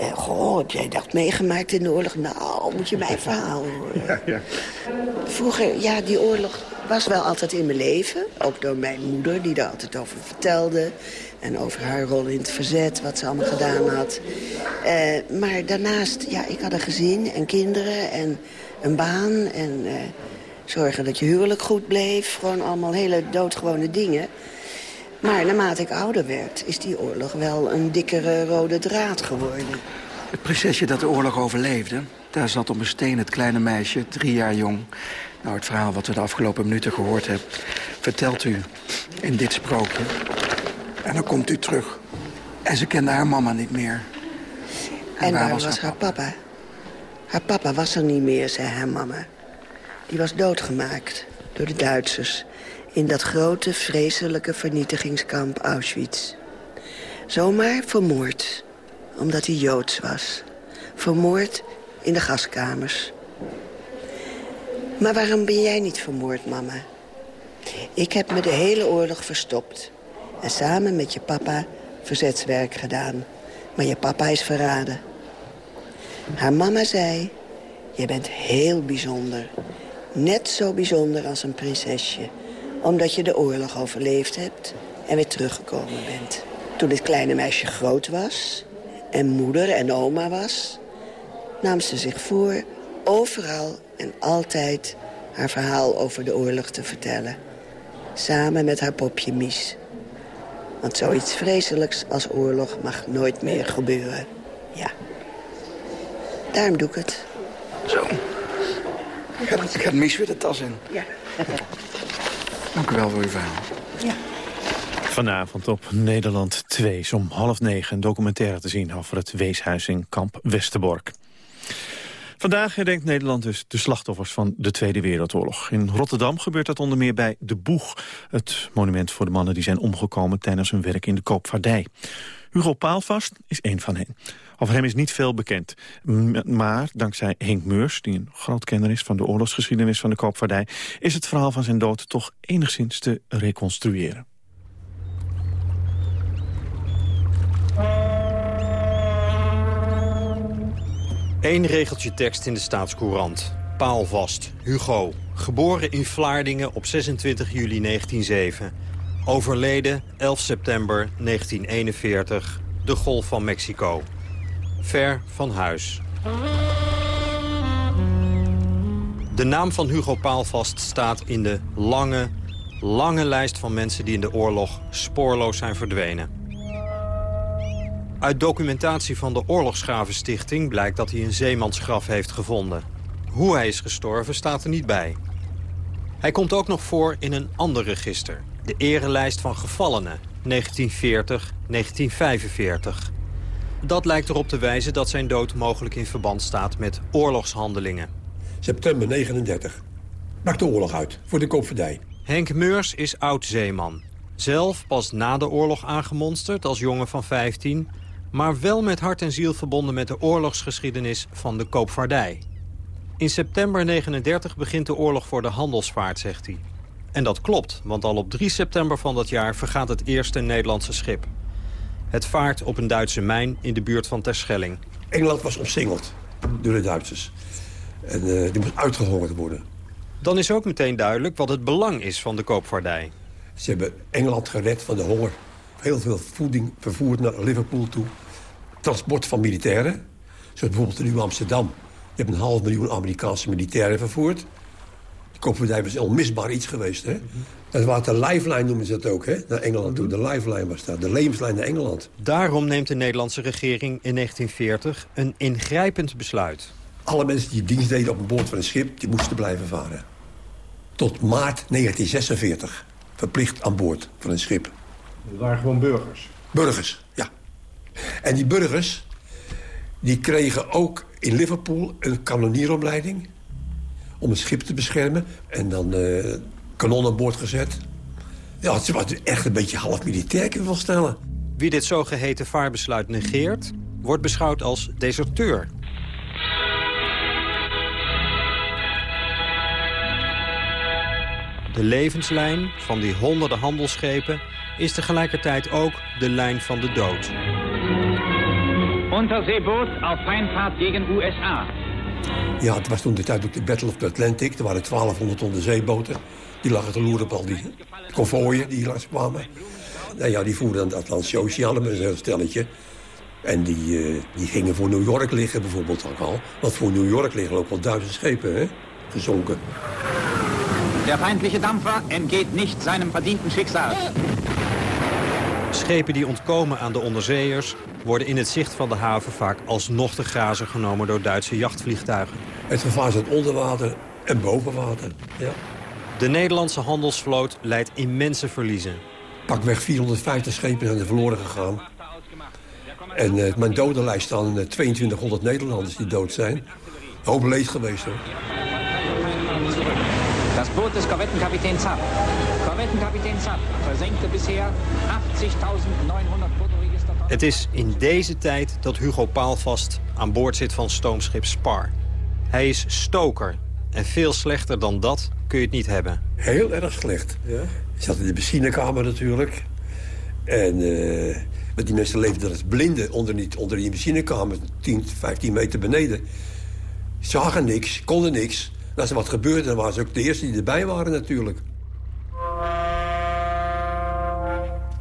uh, goh, heb jij dat meegemaakt in de oorlog? Nou, moet je mijn verhaal horen. Ja, ja. Vroeger, ja, die oorlog was wel altijd in mijn leven. Ook door mijn moeder, die daar altijd over vertelde. En over haar rol in het verzet, wat ze allemaal gedaan had. Uh, maar daarnaast, ja, ik had een gezin en kinderen en een baan. En uh, zorgen dat je huwelijk goed bleef. Gewoon allemaal hele doodgewone dingen. Maar naarmate ik ouder werd, is die oorlog wel een dikkere rode draad geworden. Het prinsesje dat de oorlog overleefde, daar zat op een steen het kleine meisje, drie jaar jong. Nou, het verhaal wat we de afgelopen minuten gehoord hebben, vertelt u in dit sprookje. En dan komt u terug. En ze kende haar mama niet meer. En, en waar, waar was, was haar, haar papa? papa? Haar papa was er niet meer, zei haar mama. Die was doodgemaakt door de Duitsers. In dat grote, vreselijke vernietigingskamp Auschwitz. Zomaar vermoord, omdat hij Joods was. Vermoord in de gaskamers. Maar waarom ben jij niet vermoord, mama? Ik heb me de hele oorlog verstopt. En samen met je papa verzetswerk gedaan. Maar je papa is verraden. Haar mama zei, je bent heel bijzonder. Net zo bijzonder als een prinsesje. Omdat je de oorlog overleefd hebt en weer teruggekomen bent. Toen dit kleine meisje groot was en moeder en oma was... nam ze zich voor overal en altijd haar verhaal over de oorlog te vertellen. Samen met haar popje Mies. Want zoiets vreselijks als oorlog mag nooit meer gebeuren. Ja. Daarom doe ik het. Zo. Ik ga, ik ga Mies weer de tas in. Ja. Dank u wel voor uw verhaal. Ja. Vanavond op Nederland 2 is om half negen een documentaire te zien over het weeshuis in kamp Westerbork. Vandaag herdenkt Nederland dus de slachtoffers van de Tweede Wereldoorlog. In Rotterdam gebeurt dat onder meer bij De Boeg. Het monument voor de mannen die zijn omgekomen tijdens hun werk in de koopvaardij. Hugo Paalvast is een van hen. Over hem is niet veel bekend. Maar dankzij Henk Meurs, die een groot kenner is van de oorlogsgeschiedenis van de koopvaardij... is het verhaal van zijn dood toch enigszins te reconstrueren. Eén regeltje tekst in de Staatscourant. Paalvast. Hugo. Geboren in Vlaardingen op 26 juli 1907. Overleden 11 september 1941. De Golf van Mexico. Ver van huis. De naam van Hugo Paalvast staat in de lange, lange lijst van mensen die in de oorlog spoorloos zijn verdwenen. Uit documentatie van de Oorlogsgravenstichting blijkt dat hij een zeemansgraf heeft gevonden. Hoe hij is gestorven staat er niet bij. Hij komt ook nog voor in een ander register. De erelijst van gevallenen, 1940-1945. Dat lijkt erop te wijzen dat zijn dood mogelijk in verband staat met oorlogshandelingen. September 39. Brak de oorlog uit voor de koopvaardij. Henk Meurs is oud-zeeman. Zelf pas na de oorlog aangemonsterd als jongen van 15 maar wel met hart en ziel verbonden met de oorlogsgeschiedenis van de koopvaardij. In september 39 begint de oorlog voor de handelsvaart, zegt hij. En dat klopt, want al op 3 september van dat jaar vergaat het eerste Nederlandse schip. Het vaart op een Duitse mijn in de buurt van Terschelling. Engeland was omsingeld door de Duitsers. En uh, die moest uitgehongerd worden. Dan is ook meteen duidelijk wat het belang is van de koopvaardij. Ze hebben Engeland gered van de honger. Heel veel voeding vervoerd naar Liverpool toe transport van militairen. Zoals bijvoorbeeld in Amsterdam. Je hebt een half miljoen Amerikaanse militairen vervoerd. De koopvaardij was onmisbaar iets geweest. Hè? Dat was de lifeline noemen ze dat ook, hè? naar Engeland toe. De lifeline was dat, de levenslijn naar Engeland. Daarom neemt de Nederlandse regering in 1940 een ingrijpend besluit. Alle mensen die dienst deden op een boord van een schip, die moesten blijven varen. Tot maart 1946 verplicht aan boord van een schip. Dat waren gewoon burgers? Burgers. En die burgers die kregen ook in Liverpool een kanonieropleiding... om het schip te beschermen. En dan uh, kanon aan boord gezet. Ja, het was echt een beetje half militair, kun je wel stellen. Wie dit zogeheten vaarbesluit negeert, wordt beschouwd als deserteur. De levenslijn van die honderden handelsschepen is tegelijkertijd ook de lijn van de dood. Unterseeboot op Feindvaart tegen USA. Ja, het was toen de tijd ook de Battle of the Atlantic. Er waren 1200 onderzeeboten. Die lagen te loeren op al die konvooien die hier langs kwamen. Nou ja, die voerden de Atlantische Oceaan met een stelletje. En die, uh, die gingen voor New York liggen bijvoorbeeld ook al. Want voor New York liggen ook wel duizend schepen, hè? Gezonken. De feindliche Dampfer entgeht niet zijn verdienten Schicksal. Schepen die ontkomen aan de onderzeeërs worden in het zicht van de haven vaak alsnog te grazen genomen door Duitse jachtvliegtuigen. Het gevaar zit onder water en boven water. Ja. De Nederlandse handelsvloot leidt immense verliezen. Pakweg 450 schepen zijn er verloren gegaan. En uh, mijn dodenlijst staan 2200 Nederlanders die dood zijn. Een hoop leed geweest hoor. Dat boot is korvettenkapitein Zapp. Saab versenkte bisher 80.900 Het is in deze tijd dat Hugo Paalvast aan boord zit van stoomschip Spar. Hij is stoker en veel slechter dan dat kun je het niet hebben. Heel erg slecht. Ja? Je zat in de benzinekamer natuurlijk. En uh, met die mensen leefden als blinden onder, die, onder die benzinekamer. 10, 15 meter beneden. Zagen niks, konden niks. En als er wat gebeurde, dan waren ze ook de eerste die erbij waren natuurlijk.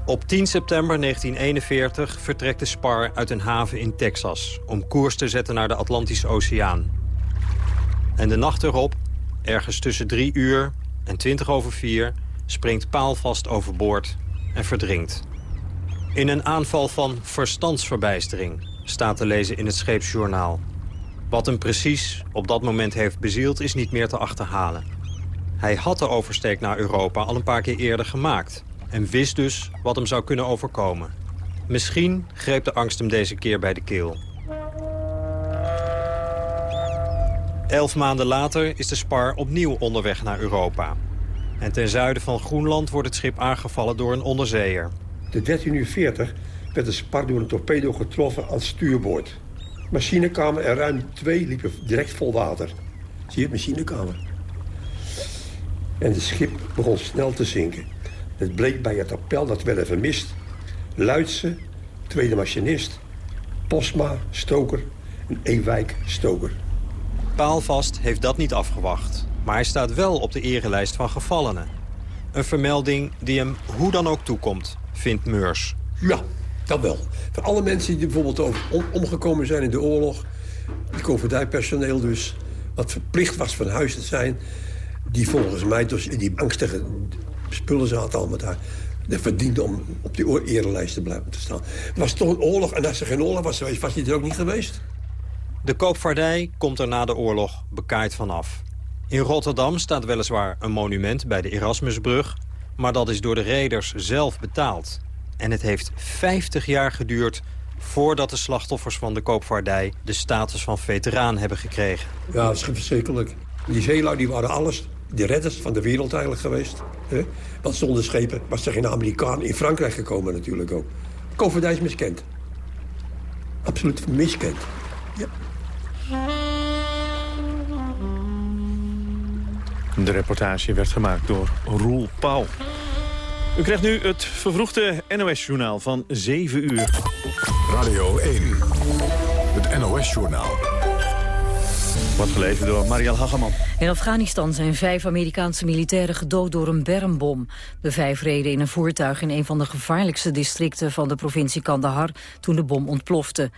Op 10 september 1941 vertrekt de Spar uit een haven in Texas... om koers te zetten naar de Atlantische Oceaan. En de nacht erop, ergens tussen 3 uur en 20 over 4... springt paalvast overboord en verdrinkt. In een aanval van verstandsverbijstering staat te lezen in het scheepsjournaal. Wat hem precies op dat moment heeft bezield is niet meer te achterhalen. Hij had de oversteek naar Europa al een paar keer eerder gemaakt... en wist dus wat hem zou kunnen overkomen. Misschien greep de angst hem deze keer bij de keel. Elf maanden later is de Spar opnieuw onderweg naar Europa. En ten zuiden van Groenland wordt het schip aangevallen door een onderzeeër. De 13 uur 40 werd de Spar door een torpedo getroffen aan het stuurboord. Machinekamer en ruim twee liepen direct vol water. Zie je het, machinekamer? En het schip begon snel te zinken. Het bleek bij het appel dat werden vermist. Luitse, tweede machinist, Posma, stoker en Ewijk, stoker. Paalvast heeft dat niet afgewacht. Maar hij staat wel op de erelijst van gevallenen. Een vermelding die hem hoe dan ook toekomt, vindt Meurs. Ja, dat wel. Voor alle mensen die bijvoorbeeld omgekomen zijn in de oorlog... het koopvaardijpersoneel dus, wat verplicht was van huis te zijn... die volgens mij dus in die angstige spullen zaten allemaal daar... dat verdiende om op die erelijst te blijven te staan. Het was toch een oorlog en als er geen oorlog was geweest... was hij er ook niet geweest. De koopvaardij komt er na de oorlog bekaaid vanaf. In Rotterdam staat weliswaar een monument bij de Erasmusbrug... maar dat is door de reders zelf betaald. En het heeft 50 jaar geduurd voordat de slachtoffers van de koopvaardij... de status van veteraan hebben gekregen. Ja, dat is verschrikkelijk. Die zeelui die waren alles, de redders van de wereld eigenlijk geweest. Hè? Want zonder schepen was er geen Amerikaan in Frankrijk gekomen natuurlijk ook. Koopvaardij is miskend. Absoluut miskend. Ja. De reportage werd gemaakt door Roel Pauw. U krijgt nu het vervroegde NOS-journaal van 7 uur. Radio 1, het NOS-journaal. Wordt gelezen door Marielle Hageman. In Afghanistan zijn vijf Amerikaanse militairen gedood door een bermbom. De vijf reden in een voertuig in een van de gevaarlijkste districten van de provincie Kandahar toen de bom ontplofte.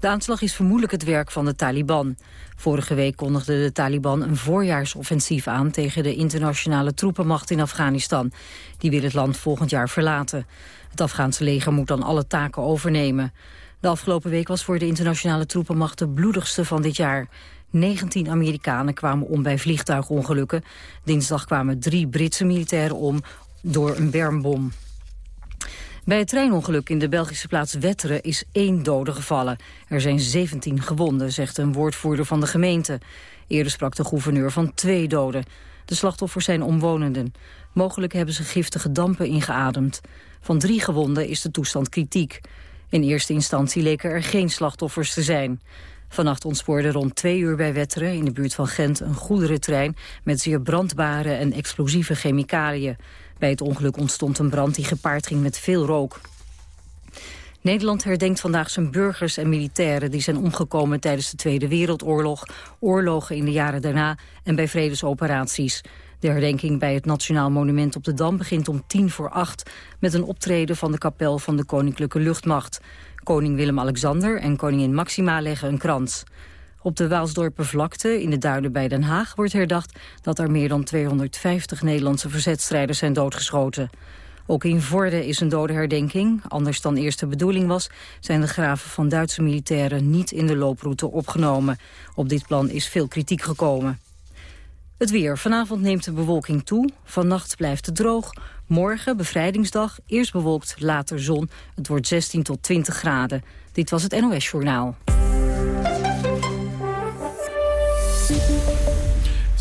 De aanslag is vermoedelijk het werk van de Taliban. Vorige week kondigde de Taliban een voorjaarsoffensief aan tegen de internationale troepenmacht in Afghanistan. Die wil het land volgend jaar verlaten. Het Afghaanse leger moet dan alle taken overnemen. De afgelopen week was voor de internationale troepenmacht de bloedigste van dit jaar. 19 Amerikanen kwamen om bij vliegtuigongelukken. Dinsdag kwamen drie Britse militairen om door een bermbom. Bij het treinongeluk in de Belgische plaats Wetteren is één dode gevallen. Er zijn 17 gewonden, zegt een woordvoerder van de gemeente. Eerder sprak de gouverneur van twee doden. De slachtoffers zijn omwonenden. Mogelijk hebben ze giftige dampen ingeademd. Van drie gewonden is de toestand kritiek. In eerste instantie leken er geen slachtoffers te zijn. Vannacht ontspoorde rond twee uur bij Wetteren in de buurt van Gent een goederentrein met zeer brandbare en explosieve chemicaliën. Bij het ongeluk ontstond een brand die gepaard ging met veel rook. Nederland herdenkt vandaag zijn burgers en militairen... die zijn omgekomen tijdens de Tweede Wereldoorlog... oorlogen in de jaren daarna en bij vredesoperaties. De herdenking bij het Nationaal Monument op de Dam begint om tien voor acht... met een optreden van de kapel van de Koninklijke Luchtmacht. Koning Willem-Alexander en koningin Maxima leggen een krans. Op de Waalsdorper vlakte in de duinen bij Den Haag wordt herdacht dat er meer dan 250 Nederlandse verzetstrijders zijn doodgeschoten. Ook in Vorden is een dode herdenking. Anders dan eerst de bedoeling was, zijn de graven van Duitse militairen niet in de looproute opgenomen. Op dit plan is veel kritiek gekomen. Het weer. Vanavond neemt de bewolking toe. Vannacht blijft het droog. Morgen, bevrijdingsdag, eerst bewolkt, later zon. Het wordt 16 tot 20 graden. Dit was het NOS Journaal.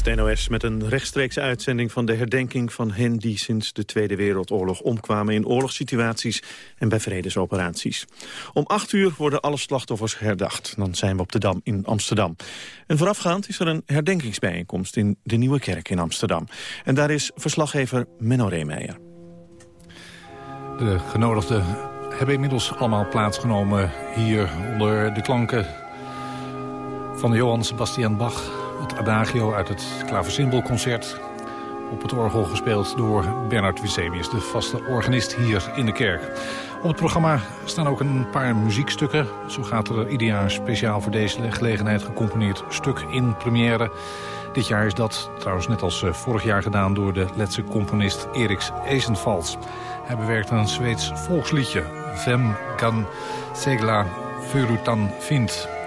NOS met een rechtstreekse uitzending van de herdenking van hen die sinds de Tweede Wereldoorlog omkwamen in oorlogssituaties en bij vredesoperaties. Om acht uur worden alle slachtoffers herdacht. Dan zijn we op de Dam in Amsterdam. En voorafgaand is er een herdenkingsbijeenkomst in de Nieuwe Kerk in Amsterdam. En daar is verslaggever Menno Reemeijer. De genodigden hebben inmiddels allemaal plaatsgenomen hier onder de klanken van Johann Sebastian Bach het Adagio uit het Klaversymbelconcert. Op het orgel gespeeld door Bernard Wisemius, de vaste organist hier in de kerk. Op het programma staan ook een paar muziekstukken. Zo gaat er ieder jaar speciaal voor deze gelegenheid gecomponeerd stuk in première. Dit jaar is dat trouwens net als eh, vorig jaar gedaan door de Letse componist Eriks Esenvals. Hij bewerkt een Zweeds volksliedje, Vem kan segla Furutan Vind.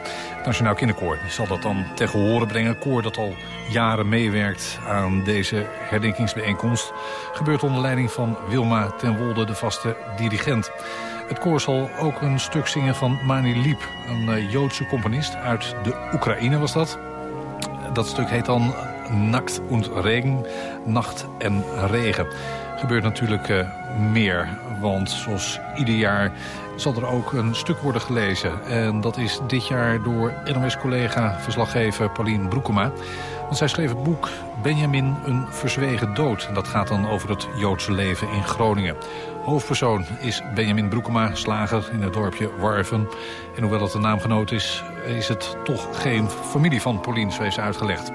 Nationaal Kinderkoor zal dat dan tegen horen brengen. Koor dat al jaren meewerkt aan deze herdenkingsbijeenkomst. Gebeurt onder leiding van Wilma ten Wolde, de vaste dirigent. Het koor zal ook een stuk zingen van Mani Liep, een eh, Joodse componist uit de Oekraïne was dat. Dat stuk heet dan Nacht und Regen, Nacht en Regen. Gebeurt natuurlijk uh, meer, want zoals ieder jaar zal er ook een stuk worden gelezen. En dat is dit jaar door NOS-collega, verslaggever Paulien Broekema. Want zij schreef het boek Benjamin, een verzwegen dood. En dat gaat dan over het Joodse leven in Groningen. Hoofdpersoon is Benjamin Broekema, slager in het dorpje Warven. En hoewel het een naamgenoot is, is het toch geen familie van Paulien, zo heeft ze uitgelegd.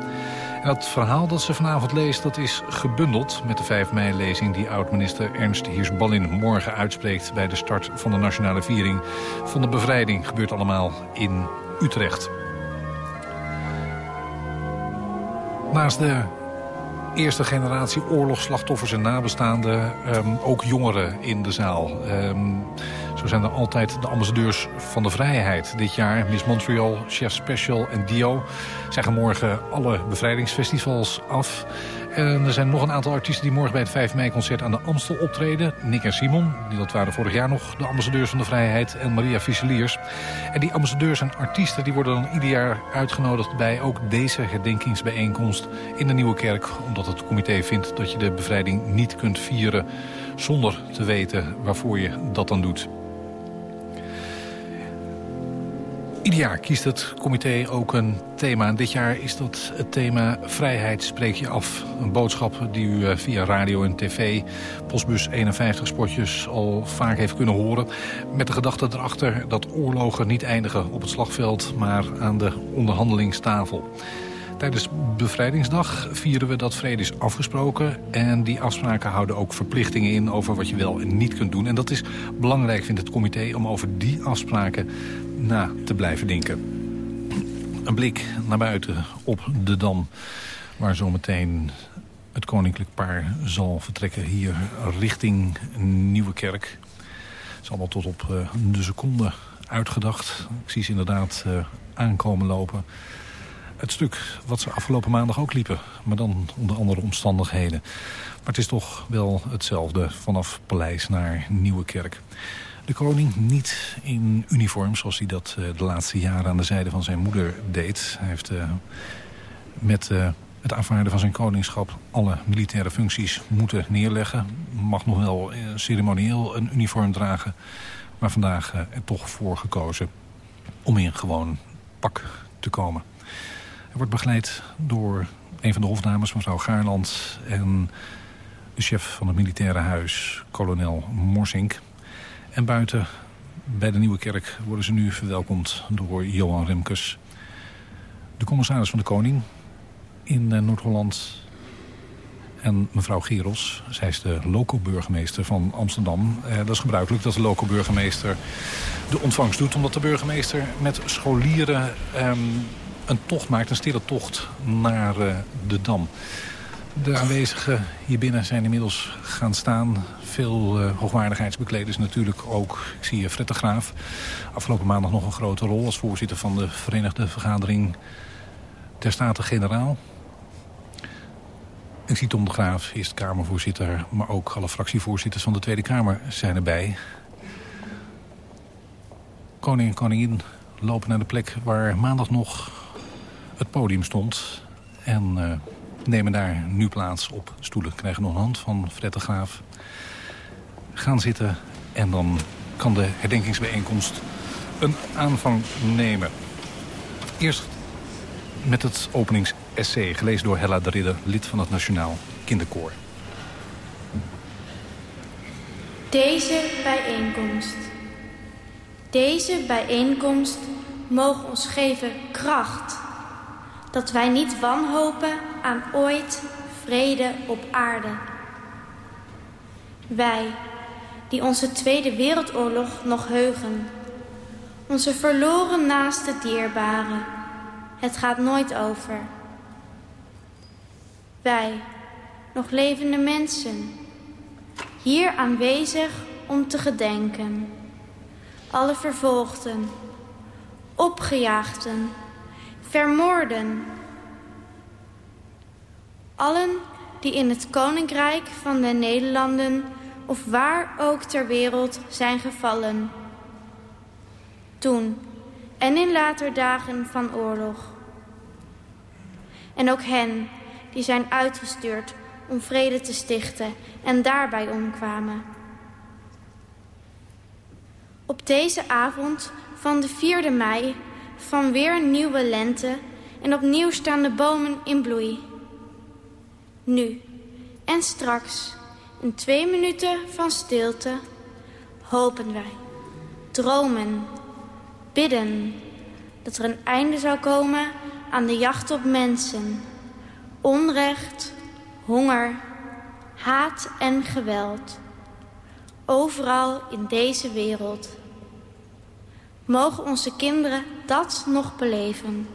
Dat verhaal dat ze vanavond leest, dat is gebundeld met de 5 mei-lezing... die oud-minister Ernst Hiers-Ballin morgen uitspreekt... bij de start van de nationale viering van de bevrijding. Gebeurt allemaal in Utrecht. Naast de eerste generatie oorlogsslachtoffers en nabestaanden... Um, ook jongeren in de zaal. Um, zo zijn er altijd de ambassadeurs van de vrijheid. Dit jaar Miss Montreal, Chef Special en Dio. Zeggen morgen alle bevrijdingsfestivals af. Er zijn nog een aantal artiesten die morgen bij het 5 mei-concert aan de Amstel optreden. Nick en Simon, dat waren vorig jaar nog de ambassadeurs van de vrijheid. En Maria Fuseliers. En die ambassadeurs en artiesten die worden dan ieder jaar uitgenodigd... bij ook deze herdenkingsbijeenkomst in de Nieuwe Kerk. Omdat het comité vindt dat je de bevrijding niet kunt vieren... zonder te weten waarvoor je dat dan doet. Ieder jaar kiest het comité ook een thema. En dit jaar is dat het thema Vrijheid spreek je af. Een boodschap die u eh, via radio en tv, postbus 51 spotjes al vaak heeft kunnen horen. Met de gedachte erachter dat oorlogen niet eindigen op het slagveld, maar aan de onderhandelingstafel. Tijdens Bevrijdingsdag vieren we dat vrede is afgesproken. En die afspraken houden ook verplichtingen in over wat je wel en niet kunt doen. En dat is belangrijk, vindt het comité, om over die afspraken na te blijven denken. Een blik naar buiten op de Dam, waar zometeen het koninklijk paar zal vertrekken hier richting Nieuwekerk. Het is allemaal tot op eh, de seconde uitgedacht. Ik zie ze inderdaad uh, aankomen lopen. Het stuk wat ze afgelopen maandag ook liepen, maar dan onder andere omstandigheden. Maar het is toch wel hetzelfde vanaf Paleis naar Nieuwekerk. De koning niet in uniform zoals hij dat uh, de laatste jaren aan de zijde van zijn moeder deed. Hij heeft uh, met uh, het aanvaarden van zijn koningschap alle militaire functies moeten neerleggen. Mag nog wel ceremonieel een uniform dragen. Maar vandaag er toch voor gekozen om in gewoon pak te komen. Hij wordt begeleid door een van de hofdames, mevrouw Gaarland... en de chef van het militaire huis, kolonel Morsink... En buiten bij de Nieuwe Kerk worden ze nu verwelkomd door Johan Remkes. De commissaris van de Koning in eh, Noord-Holland. En mevrouw Geros, zij is de loco-burgemeester van Amsterdam. Eh, dat is gebruikelijk dat de loco-burgemeester de ontvangst doet... omdat de burgemeester met scholieren eh, een tocht maakt, een stille tocht naar eh, de Dam. De aanwezigen hier binnen zijn inmiddels gaan staan. Veel uh, hoogwaardigheidsbekleders natuurlijk ook. Ik zie uh, Fred de Graaf. Afgelopen maandag nog een grote rol als voorzitter van de Verenigde Vergadering ter Staten-Generaal. Ik zie Tom de Graaf, eerste Kamervoorzitter, maar ook alle fractievoorzitters van de Tweede Kamer zijn erbij. Koning en koningin lopen naar de plek waar maandag nog het podium stond. En uh, nemen daar nu plaats op stoelen. Krijgen nog een hand van Fred de Graaf. Gaan zitten en dan kan de herdenkingsbijeenkomst een aanvang nemen. Eerst met het openingsessay, gelezen door Hella de Ridder... lid van het Nationaal Kinderkoor. Deze bijeenkomst. Deze bijeenkomst mogen ons geven kracht. Dat wij niet wanhopen aan ooit vrede op aarde. Wij, die onze Tweede Wereldoorlog nog heugen. Onze verloren naaste dierbaren. Het gaat nooit over. Wij, nog levende mensen. Hier aanwezig om te gedenken. Alle vervolgden, opgejaagden, vermoorden. Allen die in het koninkrijk van de Nederlanden of waar ook ter wereld zijn gevallen. Toen en in later dagen van oorlog. En ook hen die zijn uitgestuurd om vrede te stichten en daarbij omkwamen. Op deze avond van de 4e mei van weer nieuwe lente en opnieuw staan de bomen in bloei. Nu en straks, in twee minuten van stilte, hopen wij, dromen, bidden dat er een einde zou komen aan de jacht op mensen, onrecht, honger, haat en geweld. Overal in deze wereld. Mogen onze kinderen dat nog beleven.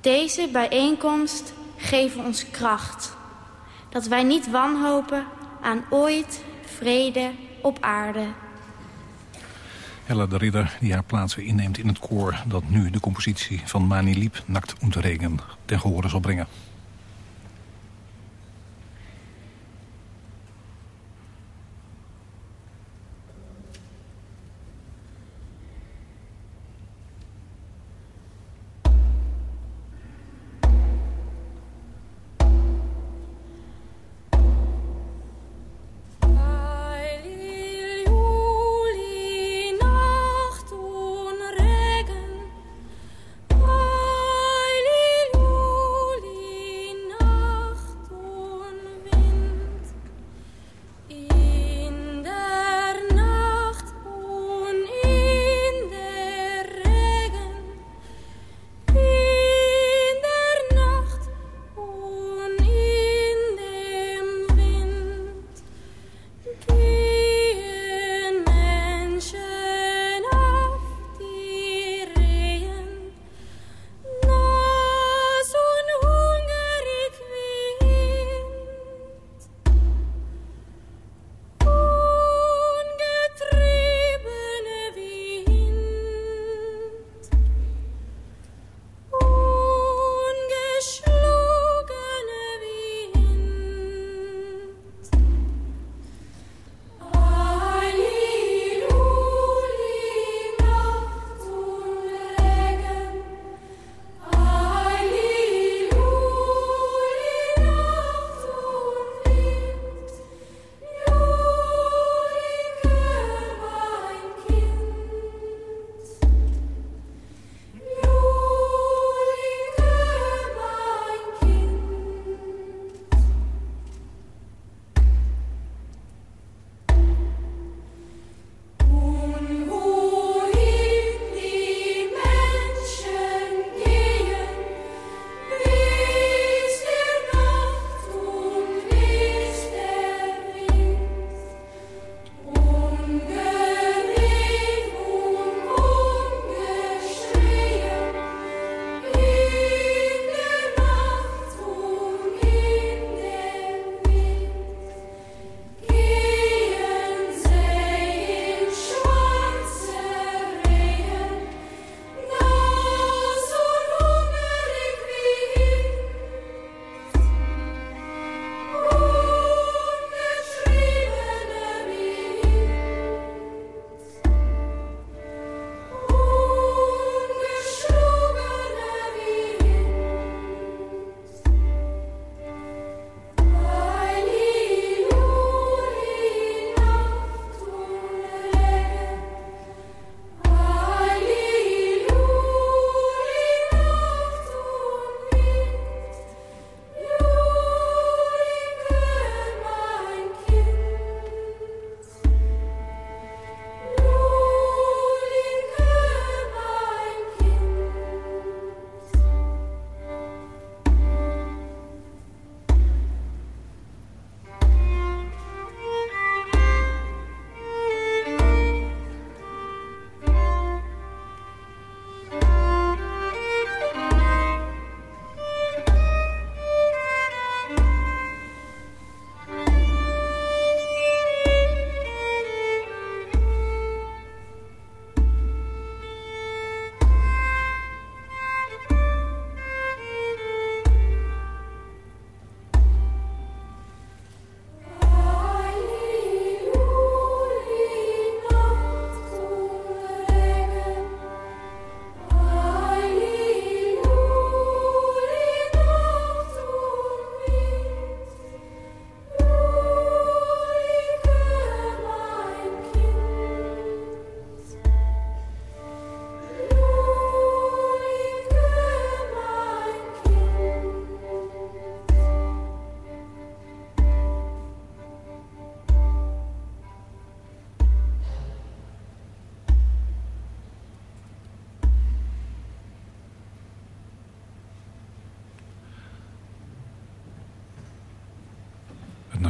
Deze bijeenkomst geven ons kracht. Dat wij niet wanhopen aan ooit vrede op aarde. Hella de Ridder die haar plaats weer inneemt in het koor... dat nu de compositie van Mani Liep, Nakt om te regen, ten gehore zal brengen.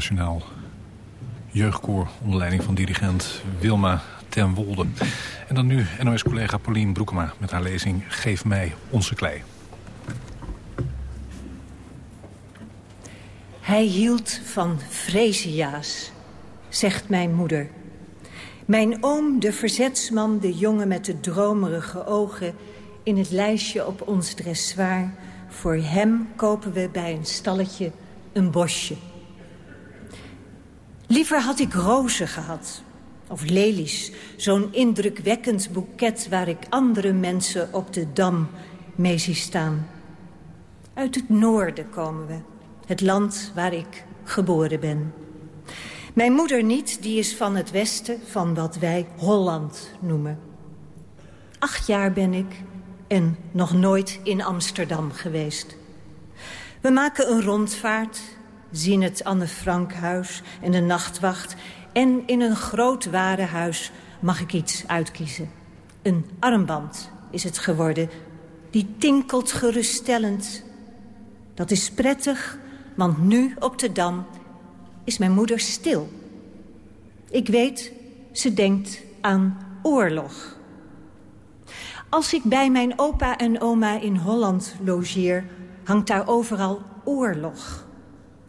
Nationaal Jeugdkoor onder leiding van dirigent Wilma ten Wolde. En dan nu NOS-collega Paulien Broekema met haar lezing Geef mij onze klei. Hij hield van freesia's, zegt mijn moeder. Mijn oom, de verzetsman, de jongen met de dromerige ogen... in het lijstje op ons dressoir. Voor hem kopen we bij een stalletje een bosje. Liever had ik rozen gehad. Of lelies, zo'n indrukwekkend boeket... waar ik andere mensen op de Dam mee zie staan. Uit het noorden komen we. Het land waar ik geboren ben. Mijn moeder niet, die is van het westen, van wat wij Holland noemen. Acht jaar ben ik en nog nooit in Amsterdam geweest. We maken een rondvaart, zien het Anne Frankhuis en de nachtwacht... en in een groot warenhuis mag ik iets uitkiezen. Een armband is het geworden, die tinkelt geruststellend. Dat is prettig, want nu op de Dam is mijn moeder stil. Ik weet, ze denkt aan oorlog. Als ik bij mijn opa en oma in Holland logeer... hangt daar overal oorlog.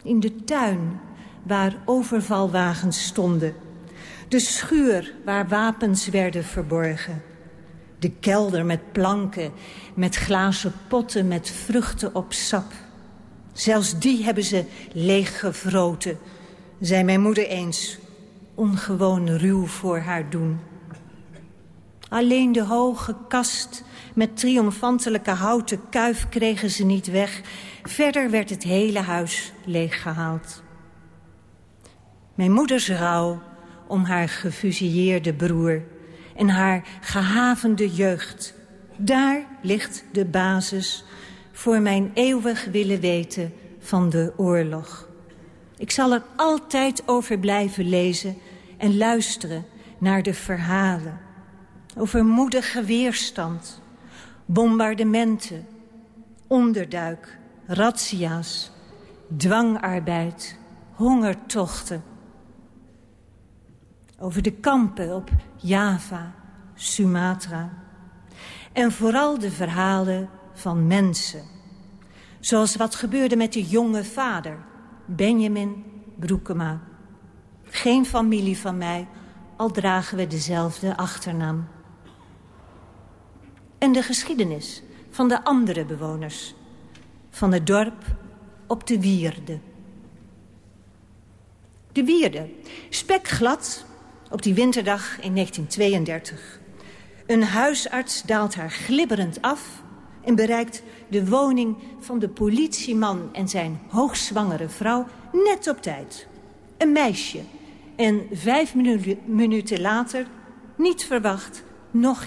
In de tuin, waar overvalwagens stonden. De schuur, waar wapens werden verborgen. De kelder met planken, met glazen potten met vruchten op sap. Zelfs die hebben ze leeggevroten, zei mijn moeder eens. Ongewoon ruw voor haar doen. Alleen de hoge kast met triomfantelijke houten kuif kregen ze niet weg. Verder werd het hele huis leeggehaald. Mijn moeders rouw om haar gefusilleerde broer en haar gehavende jeugd. Daar ligt de basis voor mijn eeuwig willen weten van de oorlog. Ik zal er altijd over blijven lezen en luisteren naar de verhalen. Over moedige weerstand, bombardementen, onderduik, razzia's, dwangarbeid, hongertochten. Over de kampen op Java, Sumatra. En vooral de verhalen van mensen. Zoals wat gebeurde met de jonge vader, Benjamin Broekema. Geen familie van mij, al dragen we dezelfde achternaam. En de geschiedenis van de andere bewoners. Van het dorp op de Wierde. De Wierde, spekglad op die winterdag in 1932. Een huisarts daalt haar glibberend af en bereikt de woning van de politieman en zijn hoogzwangere vrouw net op tijd. Een meisje. En vijf minuten later, niet verwacht, nog